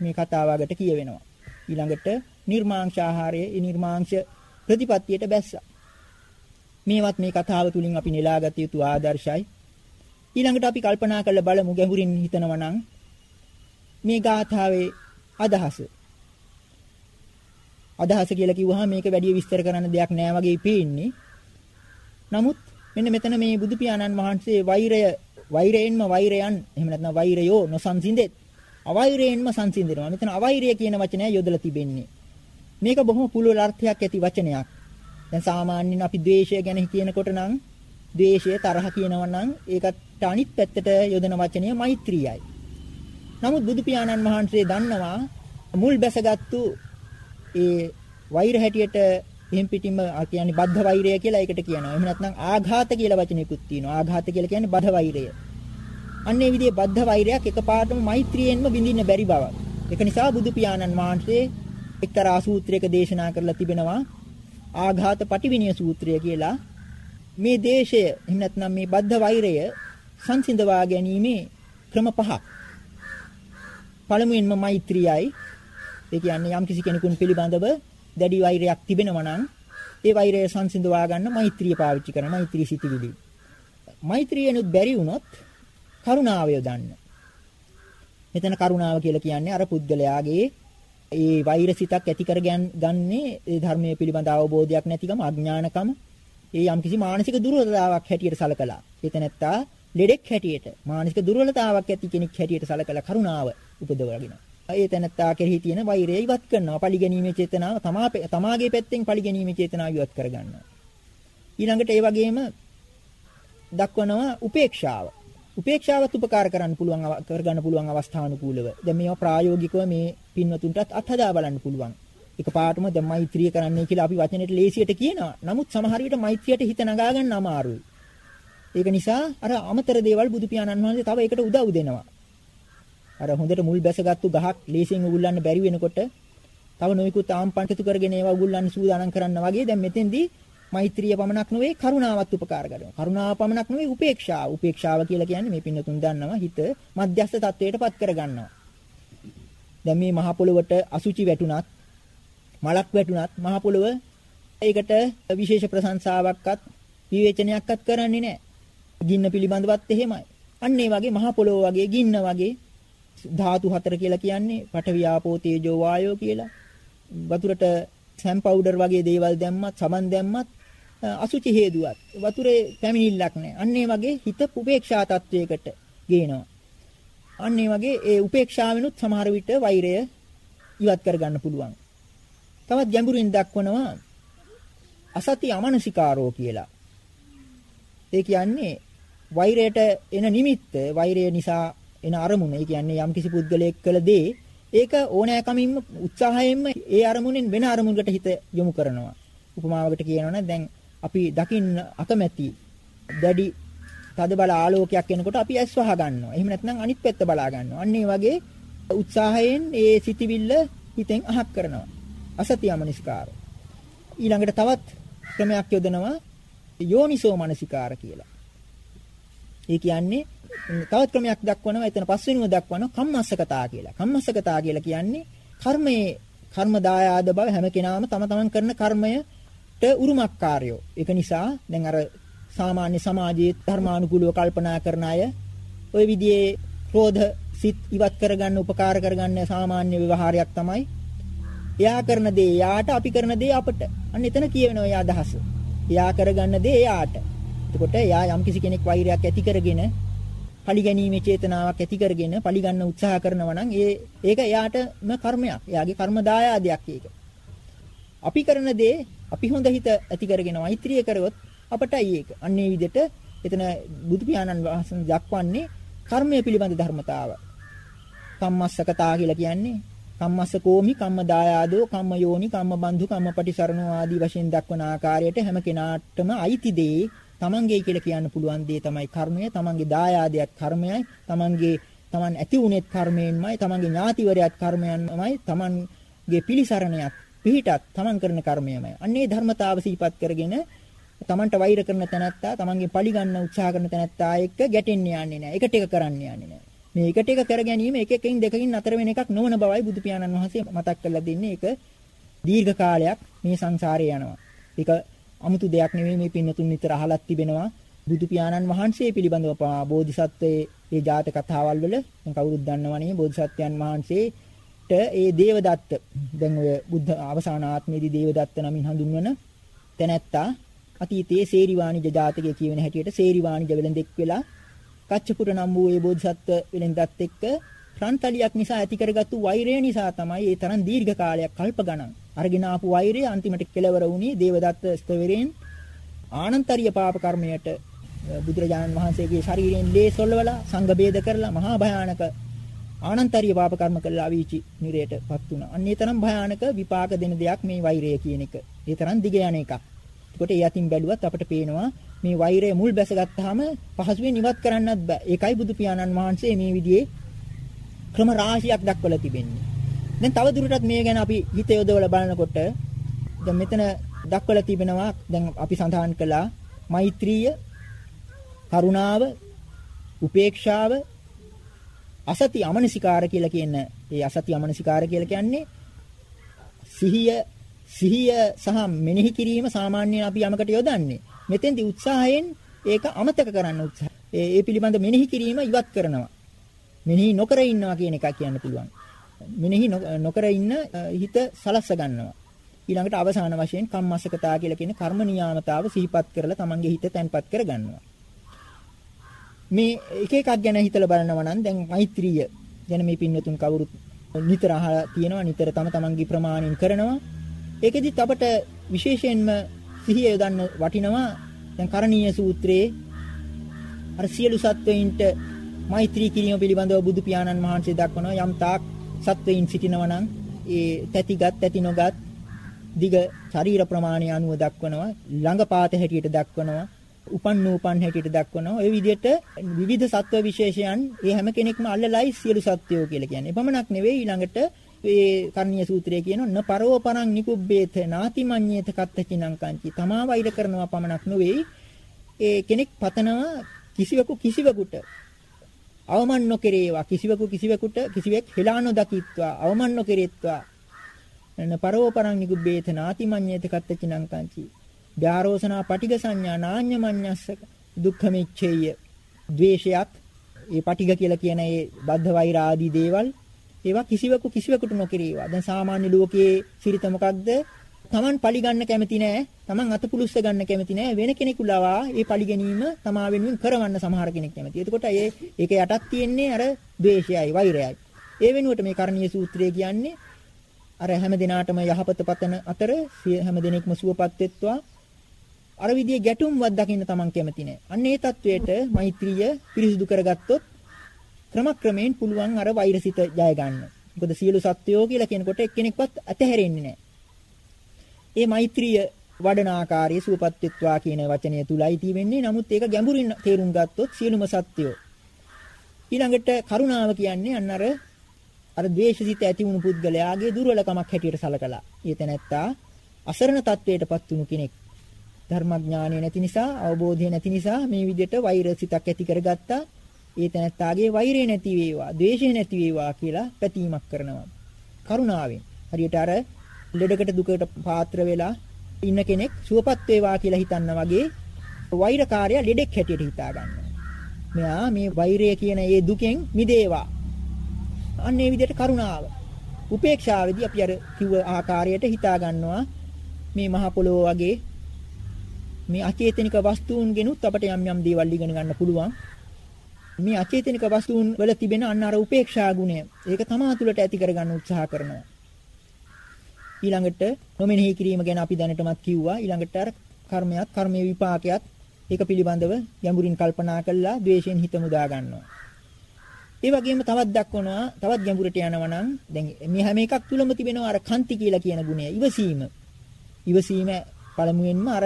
මේ කතාවකට කියවෙනවා. ඊළඟට නිර්මාංශ ආහාරයේ ඒ නිර්මාංශ ප්‍රතිපත්තියට බැස්සා. මේවත් මේ කතාව තුලින් අපි නෙලාගත යුතු ආදර්ශයි. ඊළඟට අපි කල්පනා කරලා බලමු ගැඹුරින් හිතනවා නම් මේ ගාථාවේ අදහස. අදහස කියලා කිව්වහම මේක වැඩි විස්තර කරන්න දෙයක් නෑ වගේ පේන්නේ. නමුත් මෙන්න මෙතන මේ බුදු පියාණන් වහන්සේ වෛරය වෛරයෙන්ම වෛරයන් එහෙම නැත්නම් වෛරයෝ නොසන්සින්දෙත් අවෛරයෙන්ම සංසිඳනවා. මෙතන අවෛරය කියන වචනය යොදලා තිබෙන්නේ. මේක බොහොම පුළුල් අර්ථයක් ඇති වචනයක්. දැන් සාමාන්‍යයෙන් අපි ද්වේෂය ගැන කියනකොට නම් ද්වේෂය තරහ කියනවා නම් ඒකට අනිත් පැත්තට යොදන වචනය මෛත්‍රියයි. නමුත් බුදු පියාණන් වහන්සේ දන්නවා මුල් බැසගත්තු ඒ වෛර හැටියට එහෙම් පිටින්ම කියන්නේ බද්ධ වෛරය කියලා ඒකට කියනවා. එහෙම නැත්නම් ආඝාත කියලා වචනයකුත් තියෙනවා. ආඝාත කියලා කියන්නේ බද්ධ වෛරය. අන්න ඒ විදිහේ බද්ධ වෛරයක් එකපාරටම මෛත්‍රියෙන්ම විඳින්න බැරි බව. ඒක නිසා බුදු පියාණන් වහන්සේ එක්තරා සූත්‍රයක දේශනා කරලා තිබෙනවා ආඝාත පටිවිණය සූත්‍රය කියලා මේ දේශය එහෙම නැත්නම් මේ බද්ධ වෛරය සංසිඳවා ගැනීමේ ක්‍රම පහක්. පළමුවෙන්ම මෛත්‍රියයි. ඒ කියන්නේ යම් කිසි කෙනෙකුන් පිළිබඳව දැඩි වෛරයක් තිබෙනවා නම් ඒ වෛරය සංසිඳවා ගන්න මෛත්‍රිය පාවිච්චි කරන මෛත්‍රී සිතිවිලි. මෛත්‍රියනුත් බැරි වුණොත් කරුණාව යොදන්න. මෙතන කරුණාව කියලා කියන්නේ අර පුද්ගලයාගේ ඒ වෛරසිතක් ඇති කර ගන්නේ ඒ ධර්මයේ පිළිබඳ අවබෝධයක් නැතිකම අඥානකම ඒ යම්කිසි මානසික දුර්වලතාවක් හැටියට සලකලා එතනත්තා ලෙඩෙක් හැටියට මානසික දුර්වලතාවක් ඇති කෙනෙක් හැටියට සලකලා කරුණාව උපදවගෙන ඒ තැනත්තා කෙරෙහි තියෙන වෛරය ඉවත් කරනවා පරිගැනීමේ චේතනාව තමා තමාගේ පැත්තෙන් පරිගැනීමේ චේතනාව ඉවත් කර ගන්නවා ඊළඟට ඒ වගේම දක්වනවා උපේක්ෂාව උපේක්ෂාවත් උපකාර කරන්න පුළුවන් කරගන්න පුළුවන් අවස්ථානුකූලව. දැන් මේවා ප්‍රායෝගිකව මේ පින්වතුන්ටත් අත්හදා බලන්න පුළුවන්. එකපාරටම දැන් මෛත්‍රිය කරන්නයි කියලා අපි වචනෙට ලේසියට කියනවා. නමුත් සමහර විට මෛත්‍රියට හිත නගා ගන්න අමාරුයි. ඒක නිසා අර අමතර දේවල් බුදු පියාණන් වහන්සේ තව ඒකට උදව් දෙනවා. අර හොඳට මුල් බැසගත්තු ගහක් ලේසියෙන් උගුල්ලන්න බැරි වෙනකොට තව නොයෙකුත් ආම්පන්කතු කරගෙන ඒවා උගුල්ලන්න සූදානම් කරන්න වගේ දැන් මෙතෙන්දී මෛත්‍රිය පමණක් නෙවෙයි කරුණාවත් උපකාර කරනවා. කරුණාව පමණක් නෙවෙයි උපේක්ෂාව. උපේක්ෂාව කියලා කියන්නේ මේ පින්නතුන් දන්නවා හිත මධ්‍යස්ථ තත්වයටපත් කරගන්නවා. දැන් මේ මහ පොළොවට අසුචි වැටුණත් මලක් වැටුණත් මහ පොළොව ඒකට විශේෂ ප්‍රශංසාවක්වත් විවේචනයක්වත් කරන්නේ නැහැ. ගින්න පිළිබඳවත් එහෙමයි. අන්න ඒ වගේ මහ පොළොව වගේ ගින්න වගේ ධාතු හතර කියලා කියන්නේ පඨවි ආපෝ තේජෝ වායෝ කියලා. වතුරට සෑම් පවුඩර් වගේ දේවල් දැම්මත් සමන් දැම්මත් අසුචි හේදුවත් වතුරේ පැමිණිල්ලක් නැහැ. අන්න ඒ වගේ හිත උපේක්ෂා තත්වයකට ගේනවා. අන්න ඒ වගේ ඒ උපේක්ෂාවෙනුත් සමහර විට වෛරය ඉවත් කරගන්න පුළුවන්. තවත් ගැඹුරින් දක්වනවා අසති අමනසිකාරෝ කියලා. ඒ කියන්නේ වෛරයට එන නිමිත්ත වෛරය නිසා එන අරමුණ. ඒ කියන්නේ යම්කිසි පුද්ගලයෙක් කළ දේ ඒක ඕනෑකමින්ම උත්සාහයෙන්ම ඒ අරමුණෙන් වෙන අරමුණකට හිත යොමු කරනවා. උපමාවකට කියනවනම් දැන් අපි දකින්න අකමැති දැඩි තද බල ආලෝකයක් එනකොට අපි ඇස් වහ ගන්නවා. එහෙම නැත්නම් අනිත් පැත්ත බලා ගන්නවා. අන්න ඒ වගේ උත්සාහයෙන් ඒ සිටිවිල්ල හිතෙන් අහක් කරනවා. අසතියමනිස්කාර. ඊළඟට තවත් ක්‍රමයක් යොදනවා යෝනිසෝ මනසිකාර කියලා. ඒ කියන්නේ තවත් ක්‍රමයක් දක්වනවා එතන පස්වෙනිව දක්වනවා කම්මස්සකතා කියලා. කම්මස්සකතා කියලා කියන්නේ කර්මයේ කර්ම දායාද බව හැම කෙනාම තම තමන් කරන කර්මයට උරුමකාරයෝ. ඒක නිසා දැන් අර සාමාන්‍ය සමාජයේ ධර්මානුකූලව කල්පනා කරන අය ওই විදිහේ ක්‍රෝධ සිත් ඉවත් කරගන්න උපකාර කරගන්න සාමාන්‍ය ව්‍යවහාරයක් තමයි. එයා කරන දේ එයාට අපි කරන දේ අපට. අන්න එතන කියවෙනවා එයා අදහස. එයා කරගන්න දේ එයාට. එතකොට එයා යම්කිසි කෙනෙක් වෛරයක් ඇති කරගෙන පරිගැනීමේ චේතනාවක් ඇති කරගෙන පරිගන්න උත්සාහ කරනවා නම් ඒ ඒක එයාටම කර්මයක්. එයාගේ කර්ම දායාදයක් ඒක. අපි කරන දේ අපි හොඳ හිත ඇති කරගෙන මෛත්‍රිය කරොත් අපටයි ඒක. අන්න ඒ විදිහට එතන බුදු පියාණන් වහන්සේ දක්වන්නේ කර්මය පිළිබඳ ධර්මතාව. කම්මස්සකතා කියලා කියන්නේ කම්මස්ස කෝමි කම්ම දායාදෝ කම්ම යෝනි කම්ම බන්ධු කම්ම පටිසරණෝ ආදී වශයෙන් දක්වන ආකාරයට හැම කෙනාටම අයිති දේ තමන්ගේ කියලා කියන්න පුළුවන් දේ තමයි කර්මය තමන්ගේ දායාදයක් කර්මයයි තමන්ගේ තමන් ඇති වුනේත් කර්මයෙන්මයි තමන්ගේ ඥාතිවරයත් කර්මයන්මයි තමන්ගේ පිළිසරණයක් පිහිටත් තමන් කරන කර්මයමයි අන්නේ ධර්මතාව සිහිපත් කරගෙන තමන්ට වෛර කරන තැනැත්තා තමන්ගේ පලි ගන්න උත්සාහ කරන තැනැත්තා එක්ක ගැටෙන්න යන්නේ නැහැ. එකට එක කරන්න යන්නේ නැහැ. මේ එකට එක කර ගැනීම එක එකකින් දෙකකින් අතර වෙන එකක් නොවන බවයි බුදු පියාණන් වහන්සේ මතක් කරලා දෙන්නේ. ඒක දීර්ඝ කාලයක් මේ සංසාරේ යනවා. ඒක 아무තු දෙයක් නෙවෙයි මේ පින්නතුන් නිතර අහලත් තිබෙනවා. බුදු පියාණන් වහන්සේ පිළිබඳව බෝධිසත්වයේ ඒ ජාත කතාවල් වල දැන් කවුරුත් දන්නවනේ බෝධිසත්වයන් වහන්සේට ඒ දේවදත්ත දැන් ඔය බුද්ධ අවසාන ආත්මයේදී දේවදත්ත නමින් හඳුන්වන තැනැත්තා අතීතයේ සේරිවාණිජ ජාතකයේ කියවෙන හැටියට සේරිවාණිජ වෙලෙන්දෙක් වෙලා කච්චපුර නම් වූ ඒ බෝධිසත්ව වෙලෙන්දත් එක්ක රන්තලියක් නිසා ඇති කරගත්තු වෛරය නිසා තමයි ඒ තරම් දීර්ඝ කාලයක් කල්ප ගණන් අරගෙන ආපු වෛරය අන්තිමට කෙලවර වුණේ දේවදත්ත ස්තවරයෙන් ආනන්තරීය පාප කර්මයට බුදුරජාණන් වහන්සේගේ ශරීරයෙන් ලේ සොල්වලා සංඝ බේද කරලා මහා භයානක ආනන්තරීය පාප කර්ම කළා වීචි නිරේටපත් වුණා. අන්නේ තරම් භයානක විපාක දෙන දෙයක් මේ වෛරය කියන එක. ඒ තරම් දිග යන එකක්. එතකොට ඒ අතින් බැලුවත් අපිට පේනවා මේ වෛරය මුල් බැසගත්තාම පහසුවෙන් ඉවත් කරන්නත් බෑ. ඒකයි බුදු පියාණන් වහන්සේ මේ විදිහේ ක්‍රම රාශියක් දක්වලා තිබෙන්නේ. දැන් තව දුරටත් මේ ගැන අපි හිත යොදවලා බලනකොට දැන් මෙතන දක්වලා තිබෙනවා දැන් අපි සඳහන් කළා මෛත්‍රිය, කරුණාව, උපේක්ෂාව, අසති අමනසිකාර කියලා කියන ඒ අසති අමනසිකාර කියලා කියන්නේ සිහිය සිහිය සහ මෙනෙහි කිරීම සාමාන්‍යයෙන් අපි යමකට යොදන්නේ. මෙතෙන්දී උත්සාහයෙන් ඒක අමතක කරන්න උත්සාහ. ඒ පිළිබඳ මෙනෙහි කිරීම ඉවත් කරනවා. මෙනෙහි නොකර ඉන්නවා කියන එක කියන්න පුළුවන්. මෙනෙහි නොකර ඉන්න හිත සලස්ස ගන්නවා. ඊළඟට අවසාන වශයෙන් කම්මස්සකතා කියලා කියන කර්ම නියාමතාව සිහිපත් කරලා තමන්ගේ හිත තැන්පත් කර ගන්නවා. මේ එක එකක් ගැන හිතලා බලනවා නම් දැන් මෛත්‍රිය ගැන මේ පින්නතුන් කවුරුත් නිතර අහලා තියෙනවා නිතර තම තමන්ගේ ප්‍රමාණින් කරනවා ඒකෙදිත් අපට විශේෂයෙන්ම සිහිය යොදන්න වටිනවා දැන් කරණීය සූත්‍රයේ අර සියලු සත්වයින්ට මෛත්‍රී කිරීම පිළිබඳව බුදු පියාණන් වහන්සේ දක්වනවා යම් තාක් සත්වයින් සිටිනවා නම් ඒ තැතිගත් තැති නොගත් දිග ශරීර ප්‍රමාණය අනුව දක්වනවා ළඟපාත හැටියට දක්වනවා උපන් නූපන් හැටියට දක්වනවා. ඒ විදිහට විවිධ සත්ව විශේෂයන් ඒ හැම කෙනෙක්ම අල්ලලයි සියලු සත්වයෝ කියලා කියන්නේ. එපමණක් නෙවෙයි ඊළඟට ඒ කර්ණීය සූත්‍රයේ කියනවා න පරෝ පරං නිකුබ්බේත නාති මඤ්ඤේත කත්තචිනං කංචි. තමා වෛර කරනවා පමණක් නෙවෙයි. ඒ කෙනෙක් පතනවා කිසිවෙකු කිසිවෙකුට අවමන් නොකරේවා. කිසිවෙකු කිසිවෙකුට කිසිවෙක් හෙලා නොදකිත්වා. අවමන් නොකරෙත්වා. න පරෝ පරං නිකුබ්බේත නාති මඤ්ඤේත කත්තචිනං කංචි ධාරෝසනා පටිග සංඥා නාඤ්ඤ මඤ්ඤස්සක දුක්ඛ මිච්ඡේය ද්වේෂයත් ඒ පටිග කියලා කියන ඒ බද්ධ වෛර ආදී දේවල් ඒවා කිසිවෙකු කිසිවෙකුට නොකිරීවා. දැන් සාමාන්‍ය ලෝකයේ සිරිත මොකක්ද? තමන් පලි ගන්න කැමති නෑ තමන් අතපුලුස්ස ගන්න කැමති නෑ වෙන කෙනෙකු ලවා ඒ පලි ගැනීම තමා වෙනුවෙන් කරවන්න සමහර කෙනෙක් කැමති. එතකොට ඒ ඒක යටත් තියෙන්නේ අර ද්වේෂයයි වෛරයයි. ඒ වෙනුවට මේ කරණීය සූත්‍රය කියන්නේ අර හැම දිනාටම යහපත පතන අතර හැම දිනෙකම සුවපත් වෙත්වා අර විදිය ගැටුම්වත් දකින්න තමන් කැමති නෑ. අන්න ඒ தത്വයට මෛත්‍රිය පිරිසුදු කරගත්තොත් ක්‍රමක්‍රමයෙන් පුළුවන් අර වෛරසිත ජය ගන්න. මොකද සියලු සත්වයෝ කියලා කියනකොට එක්කෙනෙක්වත් අතහැරෙන්නේ නෑ. ඒ මෛත්‍රිය වඩන ආකාරය සුවපත්ත්වා කියන වචනය තුලයි තියෙන්නේ. නමුත් ඒක ගැඹුරින් තේරුම් ගත්තොත් සියලුම සත්වයෝ ඊළඟට කරුණාව කියන්නේ අන්න අර අර ද්වේෂසිත ඇති වුණු පුද්ගලයාගේ දුර්වලකමක් හැටියට සලකලා. ඊත නැත්තා අසරණ තත්වයටපත් වුණු කෙනෙක්. ධර්මඥානය නැති නිසා, අවබෝධය නැති නිසා මේ විදිහට වෛරසිතක් ඇති කරගත්තා. ඊත නැත්තාගේ වෛරය නැති වේවා, ද්වේෂය නැති වේවා කියලා පැතීමක් කරනවා. කරුණාවෙන්. හරියට අර ලෙඩකට දුකට පාත්‍ර වෙලා ඉන්න කෙනෙක් සුවපත් වේවා කියලා හිතන්න වගේ වෛරකාරය ලෙඩෙක් හැටියට හිතා ගන්නවා. මෙයා මේ වෛරය කියන ඒ දුකෙන් මිදේවා. අන්න ඒ විදිහට කරුණාව. උපේක්ෂාවේදී අපි අර කිව්ව ආකාරයට හිතා ගන්නවා මේ මහ පොළොව වගේ මේ අචේතනික වස්තුන්ගෙනුත් අපට යම් යම් දේවල් ඉගෙන ගන්න පුළුවන්. මේ අචේතනික වස්තුන් වල තිබෙන අන්න අර උපේක්ෂා ගුණය. ඒක තමා තුළට ඇති කරගන්න උත්සාහ කරනවා. ඊළඟට නොමෙනෙහි කිරීම ගැන අපි දැනටමත් කිව්වා. ඊළඟට අර කර්මයක්, කර්මයේ විපාකයක් ඒක පිළිබඳව ගැඹුරින් කල්පනා කළා ද්වේෂයෙන් හිත මුදා ගන්නවා. ඒ වගේම තවත් දක්වනවා තවත් ගැඹුරට යනවා නම් දැන් මේ හැම එකක් තුලම තිබෙනවා අර කන්ති කියලා කියන ගුණය ඉවසීම. ඉවසීම පළමුවෙන්ම අර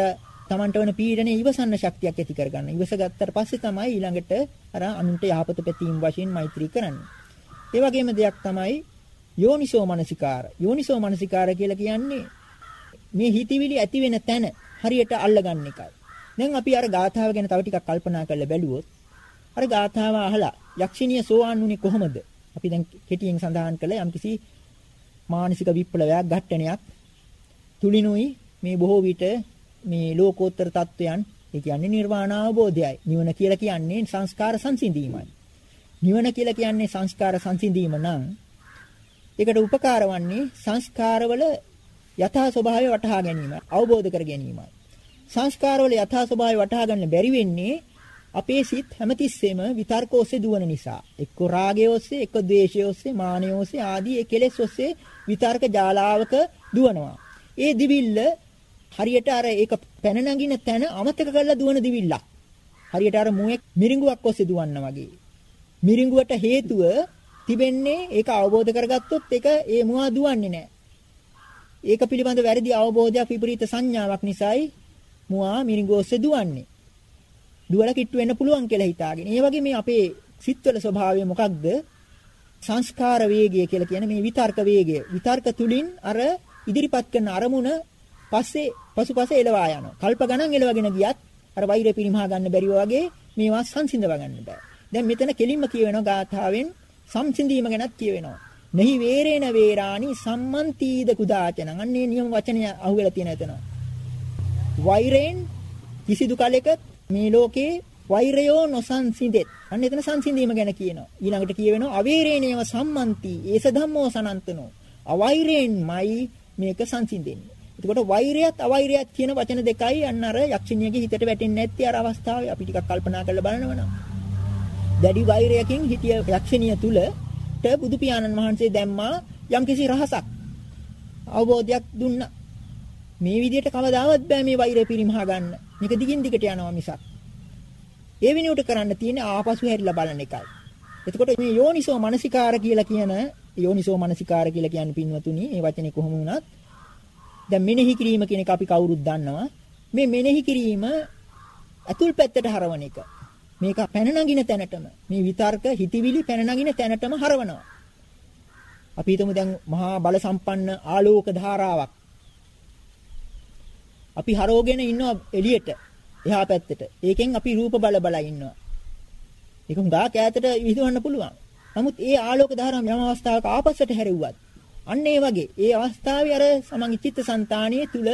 Tamanට වෙන පීඩනේ ඉවසන්න ශක්තියක් ඇති කරගන්න. ඉවසගත්තට පස්සේ තමයි ඊළඟට අර අනුන්ට යහපත පැතීම වශයෙන් මෛත්‍රී කරන්නේ. ඒ වගේම දෙයක් තමයි යෝනිසෝ මනසිකාර. යෝනිසෝ මනසිකාර කියලා කියන්නේ මේ හිතවිලි ඇති වෙන තැන හරියට අල්ලගන්න එකයි. දැන් අපි අර ගාථාව ගැන තව ටිකක් කල්පනා කරලා බැලුවොත් අර ගාථාව අහලා යක්ෂණිය සෝවාන් වුණේ කොහොමද? අපි දැන් කෙටියෙන් සඳහන් කළ යම්කිසි මානසික විප්ලවයක් ඝට්ටනයක් තුලිනුයි මේ බොහෝ විට මේ ලෝකෝත්තර தত্ত্বයන් ඒ කියන්නේ නිර්වාණ අවබෝධයයි. නිවන කියලා කියන්නේ සංස්කාර සංසිඳීමයි. නිවන කියලා කියන්නේ සංස්කාර සංසිඳීම නම් ඒකට උපකාර වන්නේ සංස්කාරවල යථා ස්වභාවය වටහා ගැනීම, අවබෝධ කර ගැනීමයි. සංස්කාරවල යථා ස්වභාවය වටහා ගන්න බැරි වෙන්නේ අපේ සිත් හැමතිස්සෙම විතර්ක ඔස්සේ දුවන නිසා. එක්ක රාගය ඔස්සේ, එක්ක ද්වේෂය ඔස්සේ, මානය ඔස්සේ ආදී ඒ කෙලෙස් ඔස්සේ විතර්ක ජාලාවක දුවනවා. ඒ දිවිල්ල හරියට අර ඒක පැන නගින තැන අමතක කරලා දුවන දිවිල්ලක්. හරියට අර මුවෙක් මිරිඟුවක් ඔස්සේ දුවන්න වගේ. මිරිඟුවට හේතුව තිබෙන්නේ ඒක අවබෝධ කරගත්තොත් ඒක ඒ මුවා දුවන්නේ නැහැ. ඒක පිළිබඳ වැරදි අවබෝධයක් විපරීත සංඥාවක් නිසායි මුවා මිරිඟුව ඔස්සේ දුවන්නේ. දුවලා කිට්ටු වෙන්න පුළුවන් කියලා හිතාගෙන. ඒ වගේ මේ අපේ සිත්වල ස්වභාවය මොකක්ද? සංස්කාර වේගය කියලා කියන මේ විතර්ක වේගය. විතර්ක තුලින් අර ඉදිරිපත් කරන අරමුණ පස්සේ පසුපස එලවා යනවා. කල්ප ගණන් එලවගෙන ගියත් අර වෛරය පිරිමහා ගන්න බැරිව වගේ මේවා සංසිඳව ගන්න බෑ. දැන් මෙතන කෙලින්ම කියවෙනවා ගාථාවෙන් සංසිඳීම ගැනත් කියවෙනවා. මෙහි වේරේන වේරාණි සම්මන්තිද කුදාචන. අන්නේ නියම වචනය අහුවෙලා තියෙන එතන. වෛරයෙන් කිසිදු කලෙක මේ ලෝකේ වෛරයෝ නොසන්සිඳෙත්. අන්න එතන සංසිඳීම ගැන කියනවා. ඊළඟට කියවෙනවා අවේරේණේව සම්මන්ති ඒස ධම්මෝ සනන්තනෝ. අවෛරයෙන්මයි මේක සංසිඳෙන්නේ. එතකොට වෛරයත් අවෛරයත් කියන වචන දෙකයි අන්න අර යක්ෂණියගේ හිතට වැටෙන්නේ නැති අර අවස්ථාවේ අපි ටිකක් කල්පනා කරලා බලනවනම්. දැඩි වෛරයකින් හිටිය යක්ෂණිය තුලට බුදු පියාණන් වහන්සේ දැම්මා යම්කිසි රහසක් අවබෝධයක් දුන්නා. මේ විදිහට කවදාවත් බෑ මේ වෛරය පිරිමහා ගන්න. මේක දිගින් දිගට යනවා මිසක්. ඒ වෙනුවට කරන්න තියෙන්නේ ආපසු හැරිලා බලන එකයි. එතකොට මේ යෝනිසෝ මනසිකාර කියලා කියන යෝනිසෝ මනසිකාර කියලා කියන්නේ පින්වතුනි මේ වචනේ කොහොම වුණත් දැන් මෙනෙහි කිරීම කියන එක අපි කවුරුත් දන්නවා. මේ මෙනෙහි කිරීම අතුල් පැත්තට හරවන එක. මේක පැන නගින තැනටම මේ විතර්ක හිතවිලි පැන නගින තැනටම හරවනවා. අපි හිතමු දැන් මහා බල සම්පන්න ආලෝක ධාරාවක් අපි හරවගෙන ඉන්නවා එළියට එහා පැත්තට. ඒකෙන් අපි රූප බල බල ඉන්නවා. ඒක හුඟා කෑතට විහිදවන්න පුළුවන්. නමුත් ඒ ආලෝක ධාරාව යම් අවස්ථාවක ආපස්සට හැරෙව්වත් අන්න ඒ වගේ ඒ අවස්ථාවේ අර සමගි චිත්ත સંතානියේ තුල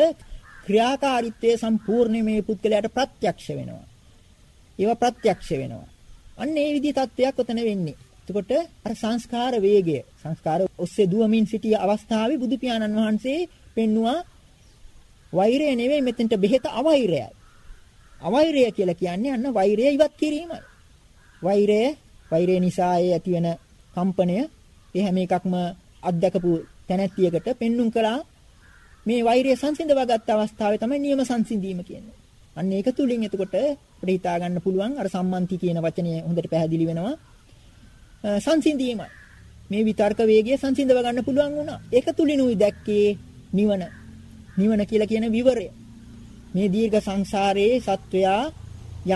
ක්‍රියාකාරීත්වයේ සම්පූර්ණ මේ පුද්ගලයාට ප්‍රත්‍යක්ෂ වෙනවා. ඒවා ප්‍රත්‍යක්ෂ වෙනවා. අන්න ඒ විදිහේ තත්වයක් ඔතන වෙන්නේ. එතකොට අර සංස්කාර වේගය සංස්කාර ඔස්සේ දුවමින් සිටිය අවස්ථාවේ බුදු පියාණන් වහන්සේ පෙන්නවා වෛරය නෙවෙයි මෙතෙන්ට බෙහෙත අවෛරයයි. අවෛරය කියලා කියන්නේ අන්න වෛරය ඉවත් කිරීමයි. වෛරය වෛරය නිසා ඒ ඇතිවෙන කම්පනය ඒ හැම එකක්ම අත්දකපු තැනැත්තියකට පෙන්눔 කළා මේ වෛරය සංසිඳවා ගත්ත අවස්ථාවේ තමයි නියම සංසිඳීම කියන්නේ. අන්න ඒක තුලින් එතකොට අපිට හිතා ගන්න පුළුවන් අර සම්මන්ති කියන වචනය හොඳට පැහැදිලි වෙනවා. සංසිඳීමයි. මේ විතර්ක වේගය සංසිඳව ගන්න පුළුවන් වුණා. ඒක තුලිනුයි දැක්කේ නිවන. නිවන කියලා කියන විවරය. මේ දීර්ඝ සංසාරයේ සත්වයා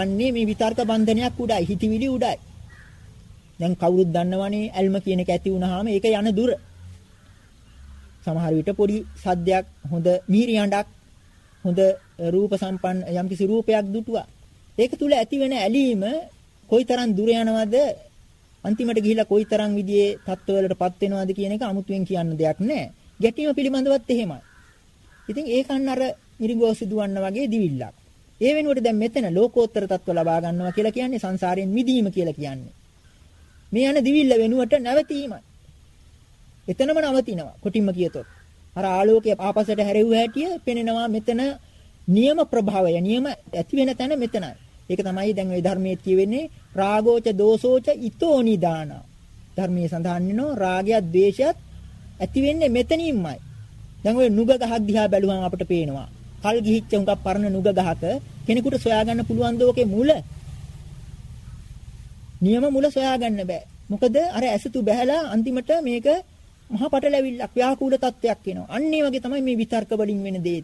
යන්නේ මේ විතර්ක බන්ධනයක් උඩයි, හිතවිලි උඩයි. දැන් කවුරුත් දන්නවනේ ඇල්ම කියන එක ඇති වුනහම ඒක යන දුර. සමහර විට පොඩි සද්දයක් හොඳ මිහිරි හඬක් හොඳ රූප සම්පන්න යම්කිසි රූපයක් දුටුවා. ඒක තුල ඇති වෙන ඇලීම කොයිතරම් දුර යනවද අන්තිමට ගිහිලා කොයිතරම් විදිහේ තත්ත්වවලටපත් වෙනවද කියන එක අමුතුවෙන් කියන්න දෙයක් නැහැ. ගැටීම පිළිබඳවත් එහෙමයි. ඉතින් ඒක අන්න අර මිරිඟුව සිදුවන්න වගේ දිවිල්ලක්. ඒ වෙනුවට දැන් මෙතන ලෝකෝත්තර තත්ත්ව ලබා ගන්නවා කියලා කියන්නේ සංසාරයෙන් මිදීම කියලා කියන්නේ. මේ යන දිවිල්ල වෙනුවට නැවතීමයි. එතනම නවතිනවා කොටින්ම කියතොත්. අර ආලෝකය ආපසට හැරෙව්ව හැටිය පෙනෙනවා මෙතන නියම ප්‍රභාවය නියම ඇති වෙන තැන මෙතනයි. ඒක තමයි දැන් ওই ධර්මයේ කියවෙන්නේ රාගෝච දෝසෝච ඊතෝ නිදාන. ධර්මයේ සඳහන් වෙනවා රාගයත් ද්වේෂයත් ඇති වෙන්නේ මෙතනින්මයි. දැන් ওই නුග ගහක් දිහා බැලුවම අපිට පේනවා. කල් ගිහිච්ච උඟක් පරණ නුග ගහක කෙනෙකුට සොයාගන්න පුළුවන් දෝකේ මුල. නියම මුල සොයාගන්න බෑ. මොකද අර ඇසතු බහැලා අන්තිමට මේක මහා පටලැවිල්ලක් ව්‍යාකූල තත්වයක් වෙනවා. අන්න ඒ වගේ තමයි මේ විතර්ක වලින් වෙන දේ.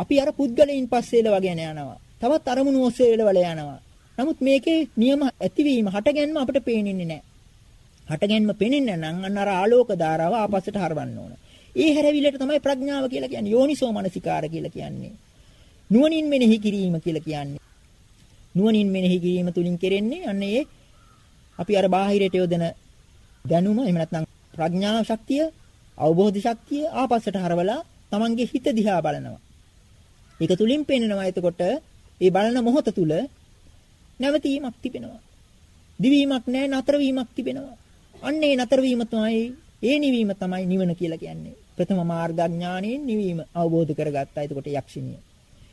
අපි අර පුද්ගලයන් පස්සේල වගේ යනවා. තවත් අරමුණු ඔස්සේ වෙලවල යනවා. නමුත් මේකේ නියම ඇතිවීම හටගැන්ම අපිට පේන්නේ නැහැ. හටගැන්ම පේන්නේ නම් අන්න අර ආලෝක ධාරාව ආපස්සට හරවන්න ඕන. ඒ හැරවිල්ලට තමයි ප්‍රඥාව කියලා කියන්නේ. යෝනිසෝ මනසිකාර කියලා කියන්නේ. නුවණින් මෙනෙහි කිරීම කියලා කියන්නේ. නුවණින් මෙනෙහි කිරීම තුලින් කෙරෙන්නේ අන්න ඒ අපි අර බාහිරයට යොදන දැනුම එහෙම නැත්නම් ප්‍රඥා ශක්තිය, අවබෝධ ශක්තිය ආපස්සට හරවලා Tamange හිත දිහා බලනවා. ඒක තුලින් පේනනවා එතකොට ඒ බලන මොහොත තුල නැවතීමක් තිබෙනවා. දිවීමක් නැහැ නතර වීමක් තිබෙනවා. අන්න ඒ නතර වීම තමයි ඒ නිවීම තමයි නිවන කියලා කියන්නේ. ප්‍රථම මාර්ගඥානයෙන් නිවීම අවබෝධ කරගත්තා. එතකොට යක්ෂණිය.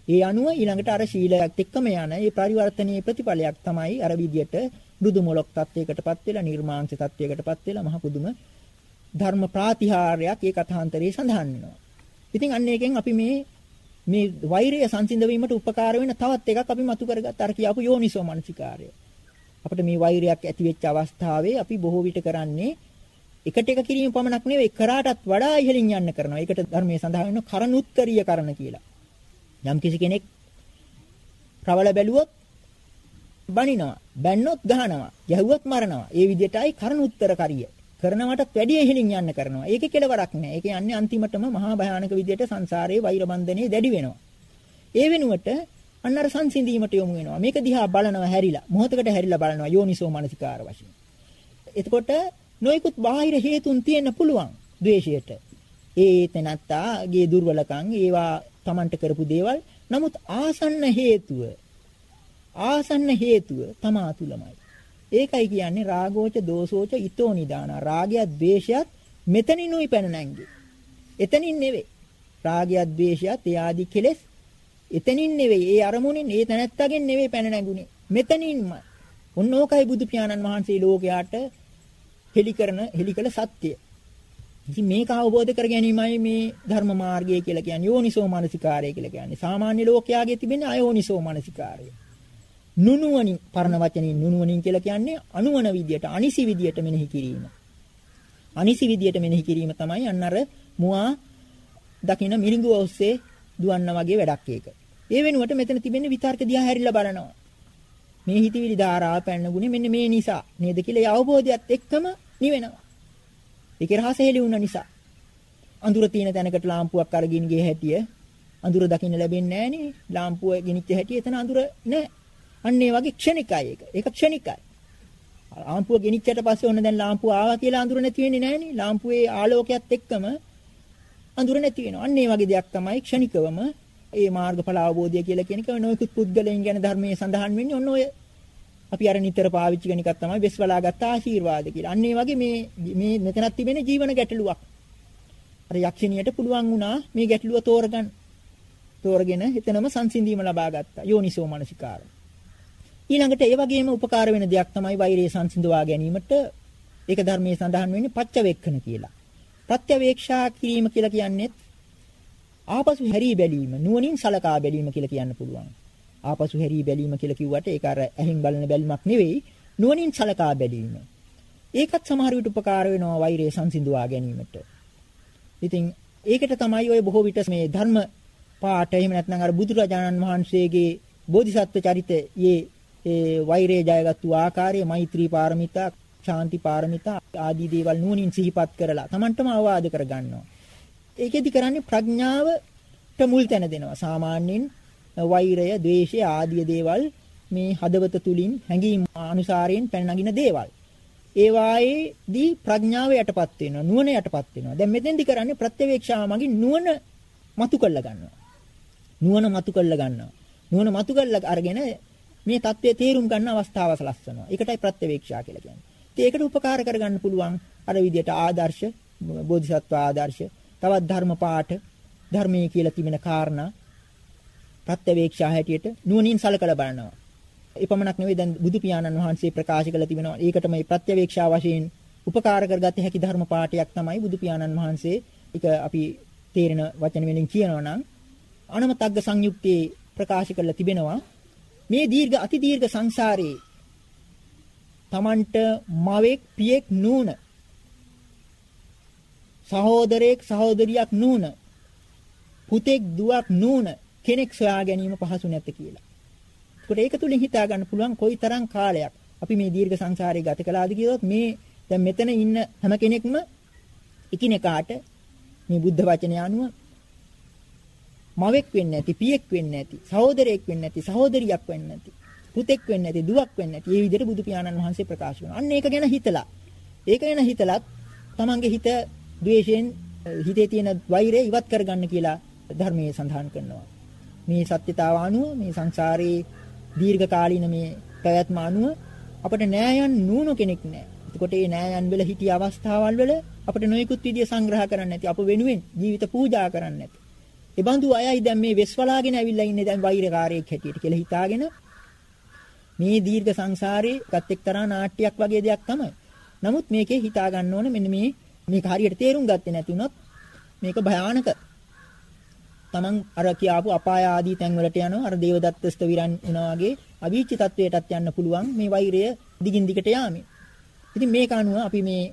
ඒ අනුව ඊළඟට අර ශීලයක් එක්කම යන ඒ පරිවර්තනීය ප්‍රතිඵලයක් තමයි අර විදියට මෘදු මොලොක් තත්වයකටපත් වෙලා නිර්මාංශ තත්වයකටපත් වෙලා මහ පුදුම ධර්ම ප්‍රාතිහාර්යයක් ඒ කථාන්තරයේ සඳහන් වෙනවා. ඉතින් අන්න එකෙන් අපි මේ මේ වෛරය සංසිඳ වීමට උපකාර වෙන තවත් එකක් අපි මතු කරගත්ත අර කියපු යෝනිසෝ මනසිකාරය. අපිට මේ වෛරයක් ඇති වෙච්ච අවස්ථාවේ අපි බොහෝ විට කරන්නේ එකට එක කිරීම පමණක් නෙවෙයි කරාටත් වඩා ඉහළින් යන්න කරනවා. ඒකට ධර්මයේ සඳහන් වෙන කරනුත්තරීය කරන කියලා. යම් කිසි කෙනෙක් රවල බැලුවොත් බනිනවා. බැන්නොත් ගහනවා. ගැහුවොත් මරනවා. ඒ විදිහටයි කරනුත්තර කරිය. කරනවටත් වැඩිය ඉහළින් යන්න කරනවා. ඒකේ කෙලවරක් නැහැ. ඒක යන්නේ අන්තිමටම මහා භයානක විදියට සංසාරයේ වෛර බන්ධනේ දැඩි වෙනවා. ඒ වෙනුවට අන්න අර සංසිඳීමට යොමු වෙනවා. මේක දිහා බලනවා හැරිලා. මොහොතකට හැරිලා බලනවා යෝනිසෝ මනසිකාර වශයෙන්. එතකොට නොයිකුත් බාහිර හේතුන් තියෙන්න පුළුවන් ද්වේෂයට. ඒ තැනත්තාගේ දුර්වලකම් ඒවා Tamanට කරපු දේවල්. නමුත් ආසන්න හේතුව ආසන්න හේතුව තමා තුලමයි. ඒකයි කියන්නේ රාගෝච දෝසෝච ඊතෝ නිදාන. රාගයත් ද්වේෂයත් මෙතනිනුයි පැන නැංගේ. එතනින් නෙවෙයි. රාගයත් ද්වේෂයත් ඒ ආදි කෙලෙස් එතනින් නෙවෙයි. ඒ අරමුණින් ඒ තැනැත්තගෙන් නෙවෙයි පැන නැගුණේ. මෙතනින්මයි. ඔන්න ඕකයි බුදු පියාණන් වහන්සේ ලෝකයාට හෙලි කරන හෙලි කළ සත්‍යය. ඉතින් මේක අවබෝධ කර ගැනීමයි මේ ධර්ම මාර්ගය කියලා කියන්නේ යෝනිසෝ මානසිකාරය කියලා කියන්නේ. සාමාන්‍ය ලෝකයාගේ තිබෙන අයෝනිසෝ මානසිකාරය. නුනුවණින් පරණ වචනින් නුනුවණින් කියලා කියන්නේ අනුවන විදියට අනිසි විදියට මෙනෙහි කිරීම. අනිසි විදියට මෙනෙහි කිරීම තමයි අන්න අර මුවා දකින මිරිඟුව ඔස්සේ දුවන්න වගේ වැඩක් ඒක. ඒ වෙනුවට මෙතන තිබෙන්නේ විතර්ක දිහා හැරිලා බලනවා. මේ හිතවිලි ධාරාව පැනගුණේ මෙන්න මේ නිසා නේද කියලා ඒ අවබෝධයත් එක්කම නිවෙනවා. ඒකේ රහස හෙළි වුණ නිසා. අඳුර තියෙන තැනකට ලාම්පුවක් අරගෙන ගියේ හැටිය අඳුර දකින්න ලැබෙන්නේ නැහැ නේ. ලාම්පුව ගෙනිච්ච හැටි එතන අඳුර නැහැ. අන්න ඒ වගේ ක්ෂණිකයි ඒක. ඒක ක්ෂණිකයි. ලාම්පුව ගෙනිච්චට පස්සේ ඔන්න දැන් ලාම්පුව ආවා කියලා අඳුර නැති වෙන්නේ නැහනේ. ලාම්පුවේ ආලෝකයත් එක්කම අඳුර නැති වෙනවා. අන්න ඒ වගේ දෙයක් තමයි ක්ෂණිකවම ඒ මාර්ගඵල අවබෝධය කියලා කියන එක නොයෙකුත් පුද්ගලයන් ගැන ධර්මයේ සඳහන් වෙන්නේ ඔන්න ඔය අපි අර නිතර පාවිච්චි කරන එකක් තමයි බෙස් බලාගත් ආශිර්වාද කියලා. අන්න ඒ වගේ මේ මේ මෙතනක් තිබෙන ජීවන ගැටලුවක්. අර යක්ෂණියට පුළුවන් වුණා මේ ගැටලුව තෝරගන්න. තෝරගෙන එතනම සංසිඳීම ලබා ගත්තා. යෝනිසෝ මනසිකාරය. ඊළඟට ඒ වගේම උපකාර වෙන දෙයක් තමයි වෛරය සංසිඳවා ගැනීමට ඒක ධර්මයේ සඳහන් වෙන්නේ පච්චවේක්ෂණ කියලා. ප්‍රත්‍යවේක්ෂා කිරීම කියලා කියන්නේ ආපසු හැරී බැලීම නුවණින් සලකා බැලීම කියලා කියන්න පුළුවන්. ආපසු හැරී බැලීම කියලා කිව්වට ඒක අර ඇහින් බලන බැලීමක් නෙවෙයි නුවණින් සලකා බැලීම. ඒකත් සමහර විට උපකාර වෙනවා වෛරය සංසිඳවා ගැනීමට. ඉතින් ඒකට තමයි ඔය බොහෝ විට මේ ධර්ම පාඨ එහෙම නැත්නම් අර බුදුරජාණන් වහන්සේගේ බෝධිසත්ව චරිතයේ ඒ වෛරය ජයගත්තු ආකාරය මෛත්‍රී පාරමිතා ශාන්ති පාරමිතා ආදී දේවල් නුවණින් සිහිපත් කරලා Tamanටම අවවාද කරගන්නවා. ඒකෙදි කරන්නේ ප්‍රඥාවට මුල් තැන දෙනවා. සාමාන්‍යයෙන් වෛරය, ද්වේෂය ආදී දේවල් මේ හදවත තුලින් හැඟීම් අනුසාරයෙන් පැන නගින දේවල්. ඒ වායේදී ප්‍රඥාව යටපත් වෙනවා නුවණ යටපත් වෙනවා. දැන් මෙතෙන්දි කරන්නේ ප්‍රත්‍යවේක්ෂාව මගින් නුවණ මතු කරලා ගන්නවා. නුවණ මතු කරලා ගන්නවා. නුවණ මතු කරලා අරගෙන මේ தත්ත්වය තේරුම් ගන්න අවස්ථාව සලස්වනවා. ඒකටයි ප්‍රත්‍යවේක්ෂා කියලා කියන්නේ. ඉතින් ඒකට උපකාර කරගන්න පුළුවන් අර විදිහට ආදර්ශ, බෝධිසත්ව ආදර්ශ, තවත් ධර්ම පාඨ, ධර්මයේ කියලා තිබෙන කාරණා ප්‍රත්‍යවේක්ෂා හැටියට නුවණින් සලකලා බලනවා. එපමණක් නෙවෙයි දැන් බුදු පියාණන් වහන්සේ ප්‍රකාශ කළ තිබෙනවා. ඒකටම මේ ප්‍රත්‍යවේක්ෂා වශයෙන් උපකාර කරගත හැකි ධර්ම පාඨයක් තමයි බුදු පියාණන් වහන්සේ ඒක අපි තේරෙන වචන වලින් කියනවා නම් අනමතග්ග සංයුක්තේ ප්‍රකාශ කරලා තිබෙනවා. මේ දීර්ඝ අති දීර්ඝ සංසාරේ Tamanට මවෙක් පියෙක් නූන. සහෝදරයෙක් සහෝදරියක් නූන. පුතෙක් දුවක් නූන. කෙනෙක් සොයා ගැනීම පහසු නැත කියලා. ඒකට ඒක තුලින් හිතා ගන්න පුළුවන් කොයිතරම් කාලයක් අපි මේ දීර්ඝ සංසාරේ ගත කළාද කියොත් මේ දැන් මෙතන ඉන්න හැම කෙනෙක්ම එකිනෙකාට මේ බුද්ධ වචනය අනුව මවෙක් වෙන්නේ නැති, පියෙක් වෙන්නේ නැති, සහෝදරයෙක් වෙන්නේ නැති, සහෝදරියක් වෙන්නේ නැති, පුතෙක් වෙන්නේ නැති, දුවක් වෙන්නේ නැති. මේ විදිහට බුදු පියාණන් වහන්සේ ප්‍රකාශ කරනවා. අන්න ඒක ගැන හිතලා. ඒක ගැන හිතලත් තමන්ගේ හිත ද්වේෂයෙන් හිතේ තියෙන වෛරය ඉවත් කරගන්න කියලා ධර්මයේ සඳහන් කරනවා. මේ සත්‍යතාව අනුව මේ සංසාරේ දීර්ඝ කාලීන මේ පැවැත්ම අනුව අපිට නෑයන් නූණු කෙනෙක් නෑ. එතකොට මේ නෑයන් වල හිටිය අවස්ථාවල් වල අපිට නොයෙකුත් විදිය සංග්‍රහ කරන්න නැති අප වෙනුවෙන් ජීවිත පූජා කරන්න නැති. ඒ බඳු අයයි දැන් මේ වෙස්වලාගෙන ඇවිල්ලා ඉන්නේ දැන් වෛරකාරයෙක් හැටියට කියලා හිතාගෙන මේ දීර්ඝ සංසාරේ ගත් එක්තරා නාට්‍යයක් වගේ දෙයක් තමයි. නමුත් මේකේ හිතා ගන්න ඕනේ මෙන්න මේ මේක හරියට තේරුම් ගත්තේ නැති වුණොත් මේක භයානක. Taman අර කියාපු අපාය ආදී තැන් වලට යනවා අර දේවදත්ත ස්තවිරන් වුණා වගේ අවීච තත්වයටත් යන්න පුළුවන් මේ වෛරය දිගින් දිගට යාමේ. ඉතින් මේක අනුව අපි මේ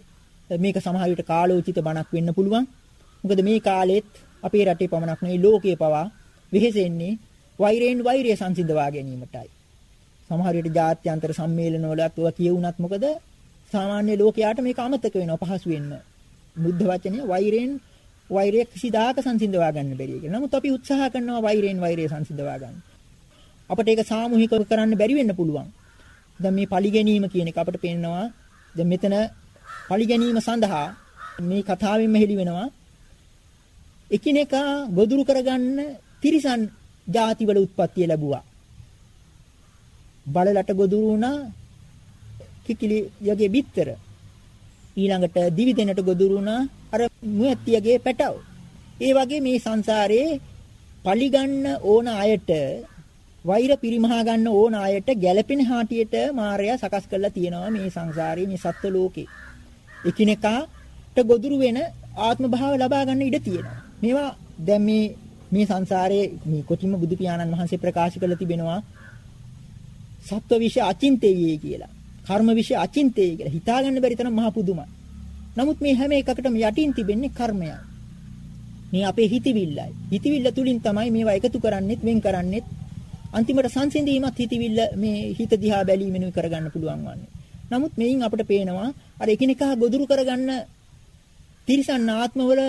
මේක සමහර විට කාලෝචිත බණක් වෙන්න පුළුවන්. මොකද මේ කාලෙත් අපේ රටේ පමණක් නෙවෙයි ලෝකයේ පවා වෙහෙසෙන්නේ වෛරයෙන් වෛරය සංසිඳවා ගැනීමටයි. සමහර විට ජාත්‍යන්තර සම්මේලන වලත් ඔය කියුණත් මොකද සාමාන්‍ය ලෝකයාට මේක අමතක වෙනවා පහසුවෙන්ම. බුද්ධ වචනය වෛරයෙන් වෛරය කිසිදාක සංසිඳවා ගන්න බැරි කියලා. නමුත් අපි උත්සාහ කරනවා වෛරයෙන් වෛරය සංසිඳවා ගන්න. අපිට ඒක සාමූහිකව කරන්න බැරි වෙන්න පුළුවන්. දැන් මේ පරිගැනීම කියන එක අපිට පේනවා දැන් මෙතන පරිගැනීම සඳහා මේ කතාවෙන්ම හෙළි වෙනවා එකිනෙකා ගොදුරු කරගන්න තිරිසන් ಜಾතිවල උත්පත්තිය ලැබුවා. බලලට ගොදුරු වුණා කිකිලි යගේ බිත්තර. ඊළඟට දිවි දෙනට ගොදුරු වුණා අර මුවැත්තියගේ පැටව. ඒ වගේ මේ සංසාරේ පලිගන්න ඕන අයට වෛර පිරිමහා ගන්න ඕන අයට ගැළපෙන හාටියට මායя සකස් කරලා තියෙනවා මේ සංසාරේ මේ සත්ත්ව ලෝකේ. එකිනෙකාට ගොදුරු වෙන ආත්ම භාව ලබා ගන්න ඉඩ තියෙනවා. මේවා දැන් මේ මේ සංසාරයේ මේ කොටිම බුදු පියාණන් වහන්සේ ප්‍රකාශ කළ තිබෙනවා සත්ව විශ්ය අචින්තේයී කියලා. කර්ම විශ්ය අචින්තේයී කියලා. හිතා ගන්න බැරි තරම් මහ පුදුමයි. නමුත් මේ හැම එකකටම යටින් තිබෙන්නේ කර්මයයි. මේ අපේ හිතවිල්ලයි. හිතවිල්ල තුලින් තමයි මේවා එකතු කරන්නේත් වෙන් කරන්නේත් අන්තිමට සංසිඳීමත් හිතවිල්ල මේ හිත දිහා බැලීමෙන් කරගන්න පුළුවන් වන්නේ. නමුත් මේන් අපිට පේනවා අර එකිනෙකා ගොදුරු කරගන්න තිරිසන් ආත්මවල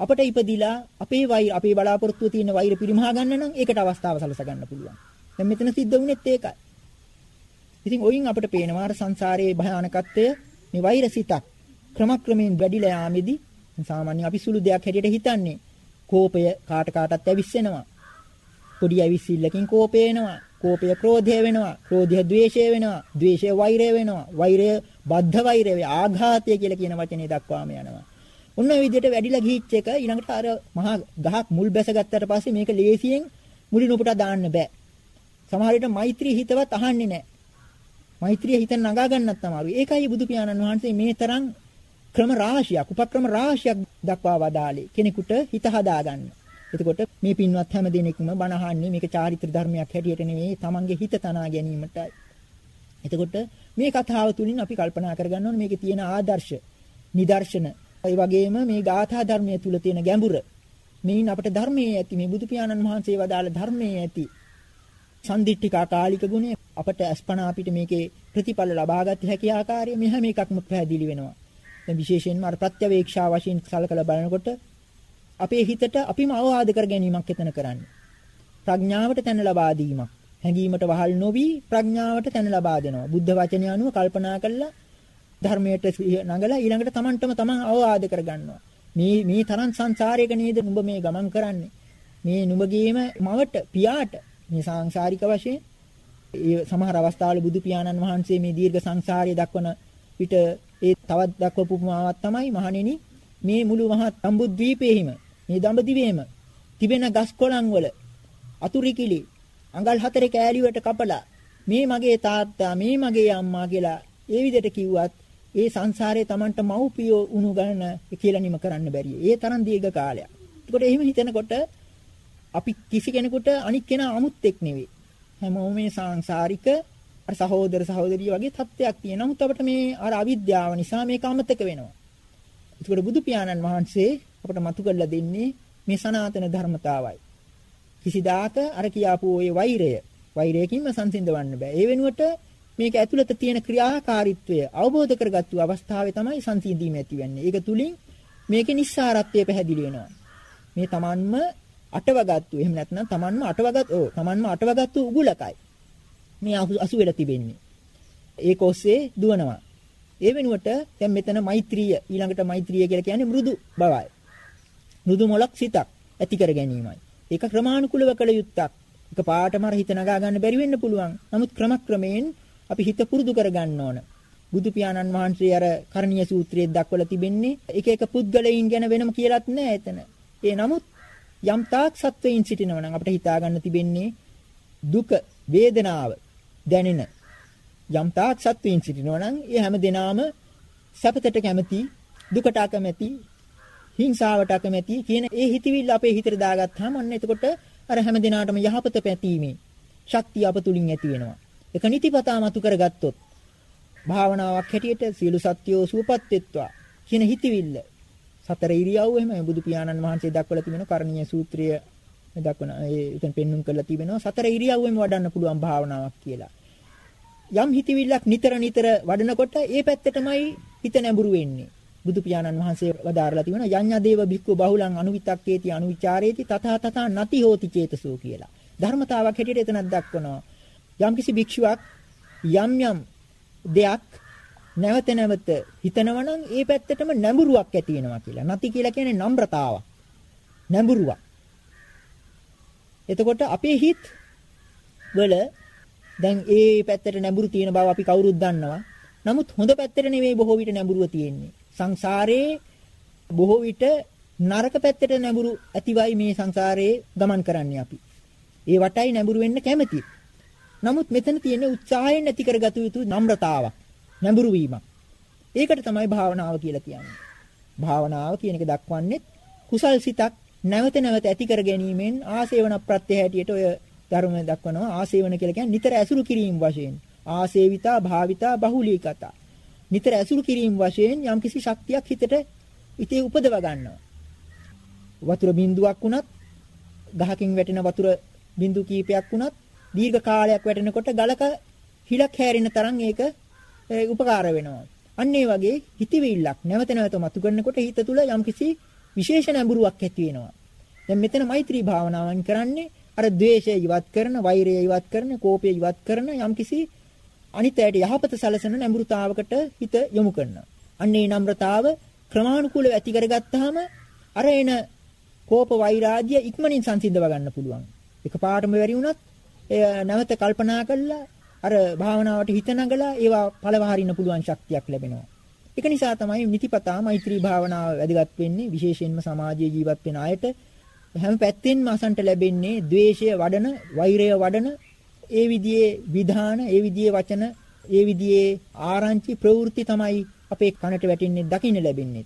අපට ඉපදිලා අපේ වෛර අපේ බලාපොරොත්තුව තියෙන වෛර පිරිමහා ගන්න නම් ඒකට අවස්ථාව සලස ගන්න පුළුවන්. දැන් මෙතන සිද්ධ වුණෙත් ඒකයි. ඉතින් ඔයින් අපිට පේනවා අර සංසාරයේ භයානකත්වය මේ වෛරසිතක් ක්‍රමක්‍රමයෙන් වැඩිලා යාමේදී සාමාන්‍ය අපි සුළු දෙයක් හැටියට හිතන්නේ කෝපය කාට කාටත් ඇවිස්සෙනවා. පොඩි ඇවිස්සිල්ලකින් කෝපය එනවා. කෝපය ක්‍රෝධය වෙනවා. ක්‍රෝධය ද්වේෂය වෙනවා. ද්වේෂය වෛරය වෙනවා. වෛරය බද්ධ වෛරය ආඝාතය කියලා කියන වචනේ දක්වාම යනවා. ඔන්න ඔය විදිහට වැඩිලා ගිහිච්ච එක ඊළඟට අර මහා ගහක් මුල් බැසගත්තට පස්සේ මේක ලේසියෙන් මුලින් උපුටා දාන්න බෑ. සමහර විට මෛත්‍රී හිතවත් අහන්නේ නැහැ. මෛත්‍රිය හිත නගා ගන්නත් අමාරුයි. ඒකයි බුදු පියාණන් වහන්සේ මේ තරම් ක්‍රම රාශියක්, උපක්‍රම රාශියක් දක්වා වදාළේ කෙනෙකුට හිත හදාගන්න. එතකොට මේ පින්වත් හැම දිනෙකම බණ අහන්නේ මේක චාරිත්‍ර ධර්මයක් හැටියට නෙවෙයි, තමන්ගේ හිත තනා ගැනීමටයි. එතකොට මේ කතාව තුලින් අපි කල්පනා කරගන්න ඕනේ මේකේ තියෙන ආදර්ශ, නිදර්ශන, ඒ වගේම මේ ගාථා ධර්මයේ තුල තියෙන ගැඹුර. මේන් අපට ධර්මයේ ඇති මේ බුදු පියාණන් වහන්සේ වදාළ ධර්මයේ ඇති සම්දිට්ඨිකා කාලික ගුණය අපට අස්පනා අපිට මේකේ ප්‍රතිඵල ලබාගත හැකි ආකාරය මේ හැම එකක්ම පැහැදිලි වෙනවා. දැන් විශේෂයෙන්ම අර ප්‍රත්‍යවේක්ෂා වශයෙන් සලකලා බලනකොට අපේ හිතට අපිම අවවාද කර ගැනීමක් එතන කරන්නේ. ප්‍රඥාවට තැන ලබා දීමක්. හැඟීමට වහල් නොවි ප්‍රඥාවට තැන ලබා දෙනවා. බුද්ධ වචනය අනුව කල්පනා කළා ධර්මයට නගලා ඊළඟට Tamanටම Taman අවවාද කරගන්නවා. මේ මේ තරම් සංසාරයක නේද නුඹ මේ ගමන් කරන්නේ. මේ නුඹගේම මවට පියාට මේ සාංශාරික වශයෙන් ඒ සමහර අවස්ථාවල බුදු පියාණන් වහන්සේ මේ දීර්ඝ සංසාරය දක්වන විට ඒ තවත් දක්වපු උපමාවක් තමයි මහණෙනි මේ මුළු මහත් සම්බුද්වීපයේම මේ දඹදිවේම තිබෙන ගස් කොළන් වල අතුරුකිලි අඟල් හතරේ කෑලිවට කපලා මේ මගේ තාත්තා මේ මගේ අම්මා කියලා ඒ විදිහට කිව්වත් ඒ සංසාරේ Tamanට මව්පියෝ උණු ගන්න කියලා නිම කරන්න බැරිය. ඒ තරම් දීර්ඝ කාලයක්. ඒකට එහෙම හිතනකොට අපි කිසි කෙනෙකුට අනික් කෙනා අමුත්ෙක් නෙවෙයි. හැමෝම මේ සාංශාරික අර සහෝදර සහෝදරිය වගේ තත්ත්වයක් තියෙනවා. නමුත් අපිට මේ අර අවිද්‍යාව නිසා මේක අමතක වෙනවා. ඒකට බුදු පියාණන් වහන්සේ අපට මතු කරලා දෙන්නේ මේ සනාතන ධර්මතාවයි. කිසිදාක අර කියාපු ওই වෛරය වෛරයකින්ම සංසිඳවන්න බෑ. ඒ වෙනුවට මේක ඇතුළත තියෙන ක්‍රියාකාරීත්වය අවබෝධ කරගත්තු අවස්ථාවේ තමයි සංසිඳීම ඇති වෙන්නේ. ඒක තුලින් මේකේ නිස්සාරත්වය පැහැදිලි වෙනවා. මේ Tamanම අටවගත්තු එහෙම නැත්නම් Tamanම අටවගත් ඕ Tamanම අටවගත්තු උගුලකයි. මේ අසු වෙලා තිබෙන්නේ. ඒක ඔස්සේ දුවනවා. ඒ වෙනුවට දැන් මෙතන මෛත්‍රිය ඊළඟට මෛත්‍රිය කියලා කියන්නේ මෘදු බවයි. මෘදු මොලක් සිතක් ඇති කර ගැනීමයි. ඒක ක්‍රමානුකූලව කළ යුත්තක්. එක පාටම හිත නගා ගන්න බැරි වෙන්න පුළුවන්. නමුත් ක්‍රමක්‍රමයෙන් අපි හිත පුරුදු කර ගන්න ඕන. බුදු පියාණන් වහන්සේ අර කරණීය සූත්‍රයේ දක්වලා තිබෙන්නේ එක එක පුද්ගලයන් ගැන වෙනම කියලාත් නෑ එතන. ඒ නමුත් යම් තාක් සත්වයින් සිටිනවා නම් අපිට හිතා ගන්න තිබෙන්නේ දුක වේදනාව දැනෙන යම් තාක් සත්වයින් සිටිනවා නම් ඒ හැම දිනාම සැපතට කැමති දුකට අකමැති හිංසාවට අකමැති කියන ඒ හිතවිල්ල අපේ හිතට දාගත්තාම අන්න එතකොට අර හැම දිනාටම යහපත පැතීමේ ශක්තිය අප තුලින් ඇති වෙනවා. ඒක නිතිපතා මතු කරගත්තොත් භාවනාවක් හැටියට සියලු සත්‍යෝ සුවපත් වෙත්වා කියන හිතවිල්ල සතර ඉරියව් එහෙම බුදු පියාණන් වහන්සේ දක්වලා තිබෙන කරණීය සූත්‍රය දක්වන ඒ එතන පෙන්눔 කරලා තිබෙනවා සතර ඉරියව්වෙම වඩන්න පුළුවන් භාවනාවක් කියලා. යම් හිතවිල්ලක් නිතර නිතර වඩනකොට ඒ පැත්තටමයි හිත නැඹුරු වෙන්නේ. බුදු පියාණන් වහන්සේ වදාරලා තිබෙනවා යඤ්ඤා දේව භික්ඛු බහුලං අනුවිතක්කේති අනුවිචාරේති තථා තථා නති හෝති චේතසෝ කියලා. ධර්මතාවක් හැටියට එතනක් දක්වනවා. යම්කිසි භික්ෂුවක් යම් යම් දෙයක් නැවත නැවත හිතනවා නම් ඒ පැත්තටම නැඹුරුවක් ඇති වෙනවා කියලා. නැති කියලා කියන්නේ නම්රතාවක්. නැඹුරුවක්. එතකොට අපේ හිත වල දැන් ඒ පැත්තට නැඹුරු තියෙන බව අපි කවුරුත් දන්නවා. නමුත් හොඳ පැත්තට නෙවෙයි බොහෝ විට නැඹුරුව තියෙන්නේ. සංසාරේ බොහෝ විට නරක පැත්තට නැඹුරු ඇතිවයි මේ සංසාරේ ගමන් කරන්නේ අපි. ඒ වටයි නැඹුරු වෙන්න කැමති. නමුත් මෙතන තියෙන උත්සාහයෙන් ඇති කරගත යුතු නම්රතාවක්. නැඹුරු වීමක්. ඒකට තමයි භාවනාව කියලා කියන්නේ. භාවනාව කියන එක දක්වන්නේ කුසල් සිතක් නැවත නැවත ඇති කර ගැනීමෙන් ආසේවන ප්‍රත්‍ය හැටියට ඔය ධර්ම දක්වනවා ආසේවන කියලා කියන්නේ නිතර ඇසුරු කිරීම වශයෙන් ආසේවිතා භාවිතා බහුලීකතා නිතර ඇසුරු කිරීම වශයෙන් යම්කිසි ශක්තියක් හිතට ඉතේ උපදව ගන්නවා වතුර බින්දුවක් වුණත් ගහකින් වැටෙන වතුර බින්දු කීපයක් වුණත් දීර්ඝ කාලයක් වැටෙනකොට ගලක හිලක් හැරෙන තරම් ඒක උපකාර වෙනවා. අන්න ඒ වගේ හිතවිල්ලක් නැවත නැවත මතු කරනකොට හිත තුළ යම්කිසි විශේෂ නැඹුරුවක් ඇති වෙනවා. දැන් මෙතන මෛත්‍රී භාවනාවන් කරන්නේ අර ද්වේෂය ඉවත් කරන, වෛරය ඉවත් කරන, කෝපය ඉවත් කරන යම්කිසි අනිත්‍යයට යහපත සැලසෙන නැඹුරුතාවකට හිත යොමු කරනවා. අන්න ඒ නම්රතාව ක්‍රමානුකූලව ඇති කරගත්තාම අර එන කෝප වෛරාජ්‍ය ඉක්මනින් සංසිඳව ගන්න පුළුවන්. එකපාරටම බැරි වුණත් නැවත කල්පනා කළා අර භාවනාවට හිත නගලා ඒවා පළවහරින්න පුළුවන් ශක්තියක් ලැබෙනවා. ඒක නිසා තමයි නිතිපතා මෛත්‍රී භාවනාව වැදගත් වෙන්නේ විශේෂයෙන්ම සමාජයේ ජීවත් වෙන අයට හැම පැත්තෙන්ම අසන්ට ලැබෙන්නේ ද්වේෂය වඩන, වෛරය වඩන ඒ විදිහේ විධාන, ඒ විදිහේ වචන, ඒ විදිහේ ආරංචි ප්‍රවෘත්ති තමයි අපේ කනට වැටෙන්නේ, දකින්න ලැබෙන්නේ.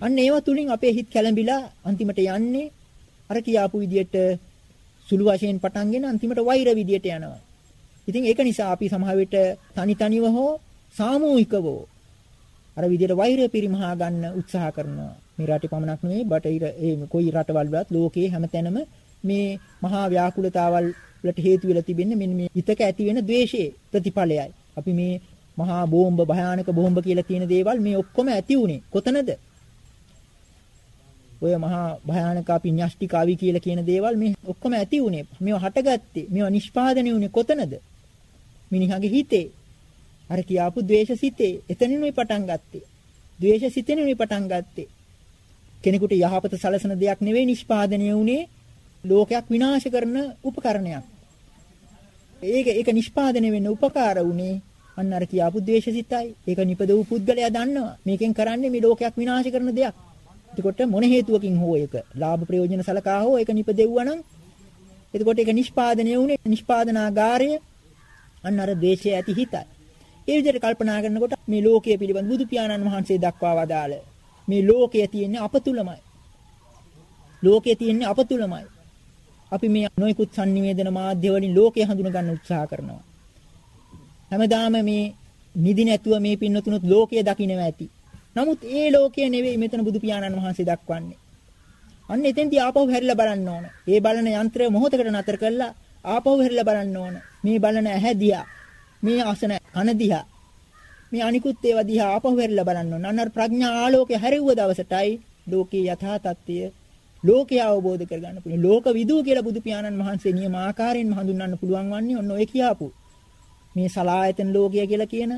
අන්න ඒවා තුලින් අපේ හිත කැළඹිලා අන්තිමට යන්නේ අර කියාපු විදිහට සුළු වශයෙන් පටන්ගෙන අන්තිමට වෛර විදියට යනවා. ඉතින් ඒක නිසා අපි සමහර විට තනි තනිව හෝ සාමූහිකව අර විදියට වෛරය පරිමහා ගන්න උත්සාහ කරනවා. මේ රටේ පමණක් නෙවෙයි බටහිර ඒ කොයි රටවල් වලත් ලෝකයේ හැමතැනම මේ මහා ව්‍යාකූලතාවල් වලට හේතු වෙලා තිබෙන්නේ මෙන්න මේ හිතක ඇති වෙන ද්වේෂයේ ප්‍රතිඵලයයි. අපි මේ මහා බෝම්බ භයානක බෝම්බ කියලා තියෙන දේවල් මේ ඔක්කොම ඇති උනේ කොතනද? ඔය මහා භයානක අපි න්‍යෂ්ටි කවි කියලා කියන දේවල් මේ ඔක්කොම ඇති උනේ. මේවා හටගත්තේ, මේවා නිෂ්පාදනය උනේ කොතනද? මිනිහාගේ හිතේ. අර කියාපු ද්වේෂසිතේ. එතනිනුයි පටන් ගත්තේ. ද්වේෂසිතෙනුයි පටන් ගත්තේ. කෙනෙකුට යහපත සලසන දෙයක් නෙවෙයි නිෂ්පාදනය වුනේ ලෝකයක් විනාශ කරන උපකරණයක්. ඒක ඒක නිෂ්පාදනය වෙන්න උපකාර වුනේ අන්න අර කියාපු ද්වේෂසිතයි. ඒක නිපද වූ පුද්ගලයා දන්නවා. මේකෙන් කරන්නේ මේ ලෝකයක් විනාශ කරන දෙයක්. එතකොට මොන හේතුවකින් හෝ ඒක ලාභ ප්‍රයෝජන සලකා හෝ ඒක නිපදෙව්වා නම් එතකොට ඒක නිෂ්පාදනය වුනේ නිෂ්පාදනාගාරය අන්න අර ද්වේෂය ඇති හිතයි. ඒ විදිහට කල්පනා කරනකොට මේ ලෝකයේ පිළිබඳ බුදු පියාණන් වහන්සේ දක්වා වදාළ මේ ලෝකයේ තියෙන්නේ අප තුලමයි. ලෝකයේ තියෙන්නේ අප තුලමයි. අපි මේ නොයිකුත් sannivedana මාධ්‍ය වලින් ලෝකය හඳුන ගන්න උත්සාහ කරනවා. හැමදාම මේ නිදි නැතුව මේ පින්නතුනුත් ලෝකය දකින්නවා ඇති. නමුත් ඒ ලෝකය නෙවෙයි මෙතන බුදු පියාණන් වහන්සේ දක්වන්නේ. අන්න එතෙන්දී ආපහු හැරිලා බලන්න ඕන. ඒ බලන යන්ත්‍රය මොහොතකට නතර කරලා ආපහු හැරිලා බලන්න ඕන. මේ බලන ඇහැ දිහා, මේ අසන කන දිහා, මේ අනිකුත් ඒවා දිහා ආපහු හැරිලා බලන්න ඕන. අන්නර ප්‍රඥා ආලෝකය හැරෙව්ව දවසටයි ලෝකේ යථා තත්ත්වය ලෝකය අවබෝධ කරගන්න පුළුවන්. ලෝක විදූ කියලා බුදු පියාණන් වහන්සේ නියම ආකාරයෙන්ම හඳුන්වන්න පුළුවන් වන්නේ ඔන්න ඔය කියාපු. මේ සලායතන ලෝකය කියලා කියන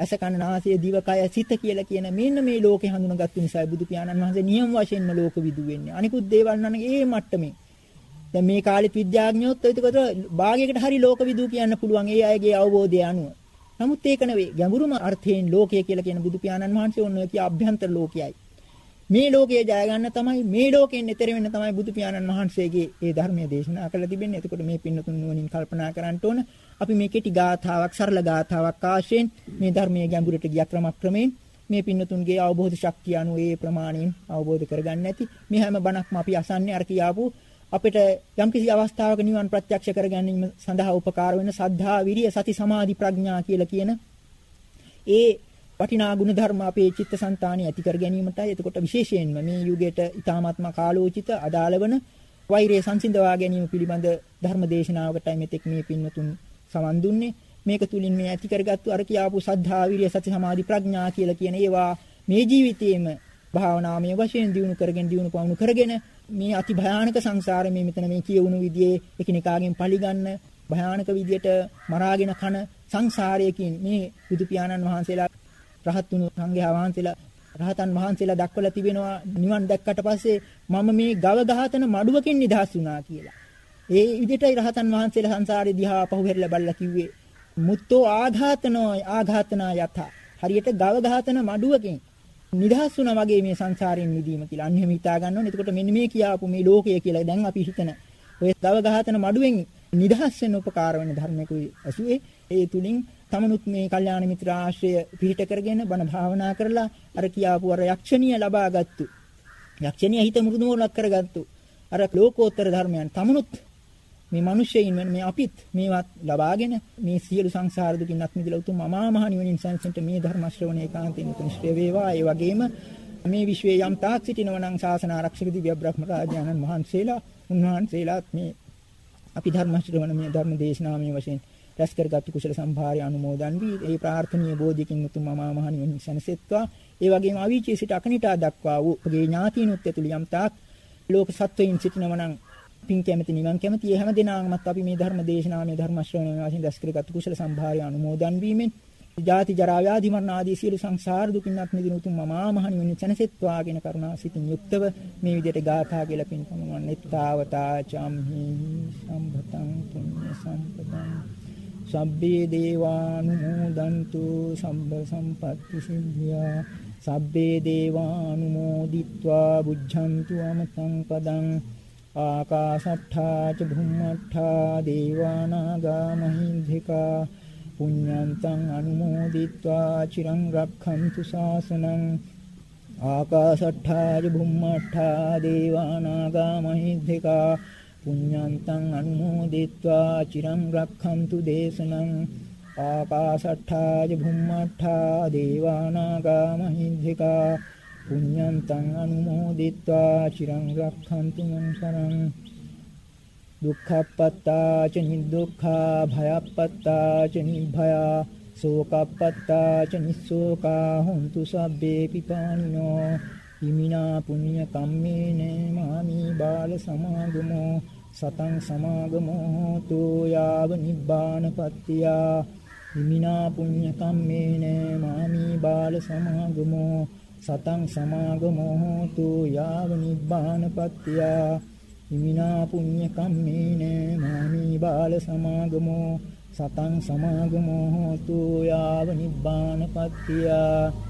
ඇස කන නාසය දිව කය සිත කියලා කියන මෙන්න මේ ලෝකේ හඳුනාගත්තු නිසා බුදු පියාණන් වහන්සේ නියම වශයෙන්ම ලෝක විදු වෙන්නේ. අනිකුත් දේවල් නම් ඒ මට්ටමේ. දැන් මේ කාලේ විද්‍යාඥයොත් ඒකට භාගයකට හරි ලෝක විදු කියන්න පුළුවන් ඒ අයගේ අවබෝධය අනුව. නමුත් ඒක නෙවෙයි ගැඹුරුම අර්ථයෙන් ලෝකය කියලා කියන බුදු පියාණන් වහන්සේ ඔන්න ඔය කිය අභ්‍යන්තර ලෝකයයි. මේ ලෝකයේ ජය ගන්න තමයි මේ ලෝකයෙන් ඈතර වෙන්න තමයි බුදු පියාණන් වහන්සේගේ ඒ ධර්මයේ දේශනා කළා තිබෙන්නේ. එතකොට මේ පින්නතුන් නුවණින් කල්පනා කරන්න ඕන. අපි මේ කෙටි ගාථාවක් සරල ගාථාවක් ආශ්‍රයෙන් මේ ධර්මයේ ගැඹුරට ගිය ක්‍රමක්‍රමයෙන් මේ පින්නතුන්ගේ අවබෝධ ශක්තිය අනුව ඒ ප්‍රමාණයෙන් අවබෝධ කරගන්න ඇති. මේ හැම බණක්ම අපි අසන්නේ අර කියාපු අපිට යම්කිසි අවස්ථාවක නිවන් ප්‍රත්‍යක්ෂ කර ගැනීම සඳහා උපකාර වෙන සද්ධා, විරිය, සති, සමාධි, ප්‍රඥා කියලා කියන ඒ වටිනා ගුණ ධර්ම අපේ චිත්තසංතානිය ඇති කර ගැනීමටයි. එතකොට විශේෂයෙන්ම මේ යුගයට ඊ타මාත්ම කාලෝචිත අදාළ වන වෛරය සංසිඳවා ගැනීම පිළිබඳ ධර්ම දේශනාවකටයි මෙතෙක් මේ පින්නතුන් සමන් දුන්නේ. මේක තුලින් මේ ඇති කරගත්තු අර කියාපු සද්ධා විරිය සති සමාධි ප්‍රඥා කියලා කියන ඒවා මේ ජීවිතයේම භාවනාමය වශයෙන් දිනු කරගෙන දිනු පවුණු කරගෙන මේ අති භයානක සංසාරේ මේ මෙතන මේ කියවුණු විදිහේ එකිනෙකාගෙන් පරිගන්න භයානක විදියට මරාගෙන කන සංසාරයකින් මේ බුදු පියාණන් වහන්සේලා රහත් වුණු සංඝයා වහන්සේලා රහතන් වහන්සේලා දක්වලා තිබෙනවා නිවන් දැක්කට පස්සේ මම මේ ගව ඝාතන මඩුවකින් නිදහස් වුණා කියලා. ඒ විදිහටයි රහතන් වහන්සේලා සංසාරේ දිහා පහු හැරිලා බලලා කිව්වේ මුත්තෝ ආඝාතනෝ ආඝාතනා යත හරියට ගව ඝාතන මඩුවකින් නිදහස් වුණා වගේ මේ සංසාරයෙන් මිදීම කියලා. අන්න එහෙම හිතා ගන්න ඕනේ. එතකොට මෙන්න මේ කියාපු මේ ලෝකය කියලා දැන් අපි හිතන ඔය ගව ඝාතන මඩුවෙන් නිදහස් වෙන්න උපකාර වෙන ධර්මයකුයි ඇසුවේ. ඒ තුලින් තමනුත් මේ කල්යාණ මිත්‍ර ආශ්‍රය පිහිට කරගෙන බණ භාවනා කරලා අර කියාපු අර යක්ෂණිය ලබාගත්තු. යක්ෂණිය හිත මුරුදු මොලක් කරගත්තු. අර ලෝකෝත්තර ධර්මයන් තමනුත් මේ මිනිස්සෙයින් මේ අපිත් මේවත් ලබාගෙන මේ සියලු සංසාර දුකින් අත් මිදලා උතුම් අමා මහ නිවනින් සංසෙන්ට මේ ධර්ම ශ්‍රවණය කාන්තින් උපනිශ්‍රේ වේවා ඒ වගේම මේ විශ්වයේ යම් තාක් සිටිනවා නම් ශාසන ආරක්ෂක දිව්‍ය බ්‍රහ්ම රාජානන් වහන්සේලා උන්වහන්සේලාත් මේ අපි ධර්ම ශ්‍රවණ මේ ධර්ම දේශනාමය වශයෙන් රැස් කරගත් කුසල සම්භාරය අනුමෝදන් වී ඒ ප්‍රාර්ථනීය බෝධියකින් උතුම් අමා මහ නිවනින් සැනසෙත්වා. ඒ වගේම අවීචී සිට අකනිටා දක්වා වූ ඔබගේ ඥාතීනුත් ඇතුළු යම් තාක් ලෝක සත්වයින් සිටිනවා නම් පින් කැමති නිවන් කැමති ඒ හැම දිනාමත් අපි මේ ධර්ම දේශනාව මේ ධර්ම ශ්‍රවණය වශයෙන් දැස් කරගත් කුසල සම්භාරය අනුමෝදන් වීමෙන් ජාති ජරා ව්‍යාධි මරණ ආදී සියලු සංසාර දුකින්වත් මිදින උතුම් මමා මහ නිවන සැනසෙත්වා කියන කරුණා සිතින් යුක්තව මේ විදිහට ගාථා කියලා පින් පමුණුවන්ෙත්තාවතා චම්හි සම්භතං පුඤ්ඤ සම්පතං. සබ්බේ දේවානුමෝදන්තු සම්බ සම්පත්ති සිද්ධියා. සබ්බේ දේවානුමෝදිත්වා බුද්ධන්තු අමතං පදං. ආකාශට්ඨා ච භුම්මට්ඨා දේවානාගා මහින්దికා. පුඤ්ඤන්තං අනුමෝදිත්වා චිරං රක්ඛන්තු ශාසනං. ආකාශට්ඨා ච භුම්මට්ඨා දේවානාගා මහින්దికා. පුඤ්ඤන්තං අනුමෝදිත්වා චිරං රක්ඛන්තු දේශනං ආකාශට්ඨා ච භුම්මට්ඨා දේවානාගා මහින්దికා පුඤ්ඤන්තං අනුමෝදිත්වා චිරං රක්ඛන්තු මං සරං දුක්ඛප්පත්තා ච නිදුක්ඛා භයප්පත්තා ච නිභයා සෝකප්පත්තා ච නිස්සෝකා හොන්තු සබ්බේ පිපානිනෝ ඉමිනා පුඤ්ඤ කම්මේන මාමි බාල සමාගමෝ සතං සමාගමෝ හෝතු යාව නිබ්බානපත්තියා ඉමිනා පුඤ්ඤ කම්මේන මාමි බාල සමාගමෝ සතං සමාගමෝ හෝතු යාව නිබ්බානපත්තියා ඉමිනා පුඤ්ඤ කම්මේන මාමි බාල සමාගමෝ සතං සමාගමෝ හෝතු යාව නිබ්බානපත්තියා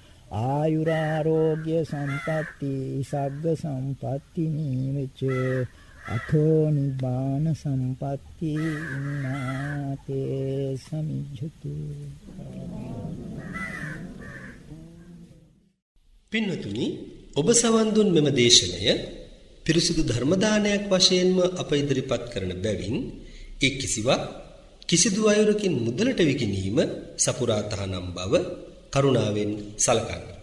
ආයුරාෝග්‍ය සම්පatti සග්ග සම්පatti නීවච අතෝ නිබ්බාන සම්පatti ඉන්නාතේ සමිජ්ජතු. පින්වතුනි ඔබ සවන් දුන් මෙම දේශනය පිරිසුදු ධර්ම දානයක් වශයෙන්ම අප ඉදිරිපත් කරන බැවින් ඒ කිසිවක් කිසිදු අයුරකින් මුදලට විකිණීම සපුරා තහනම් බව කරුණාවෙන් සලකන්න.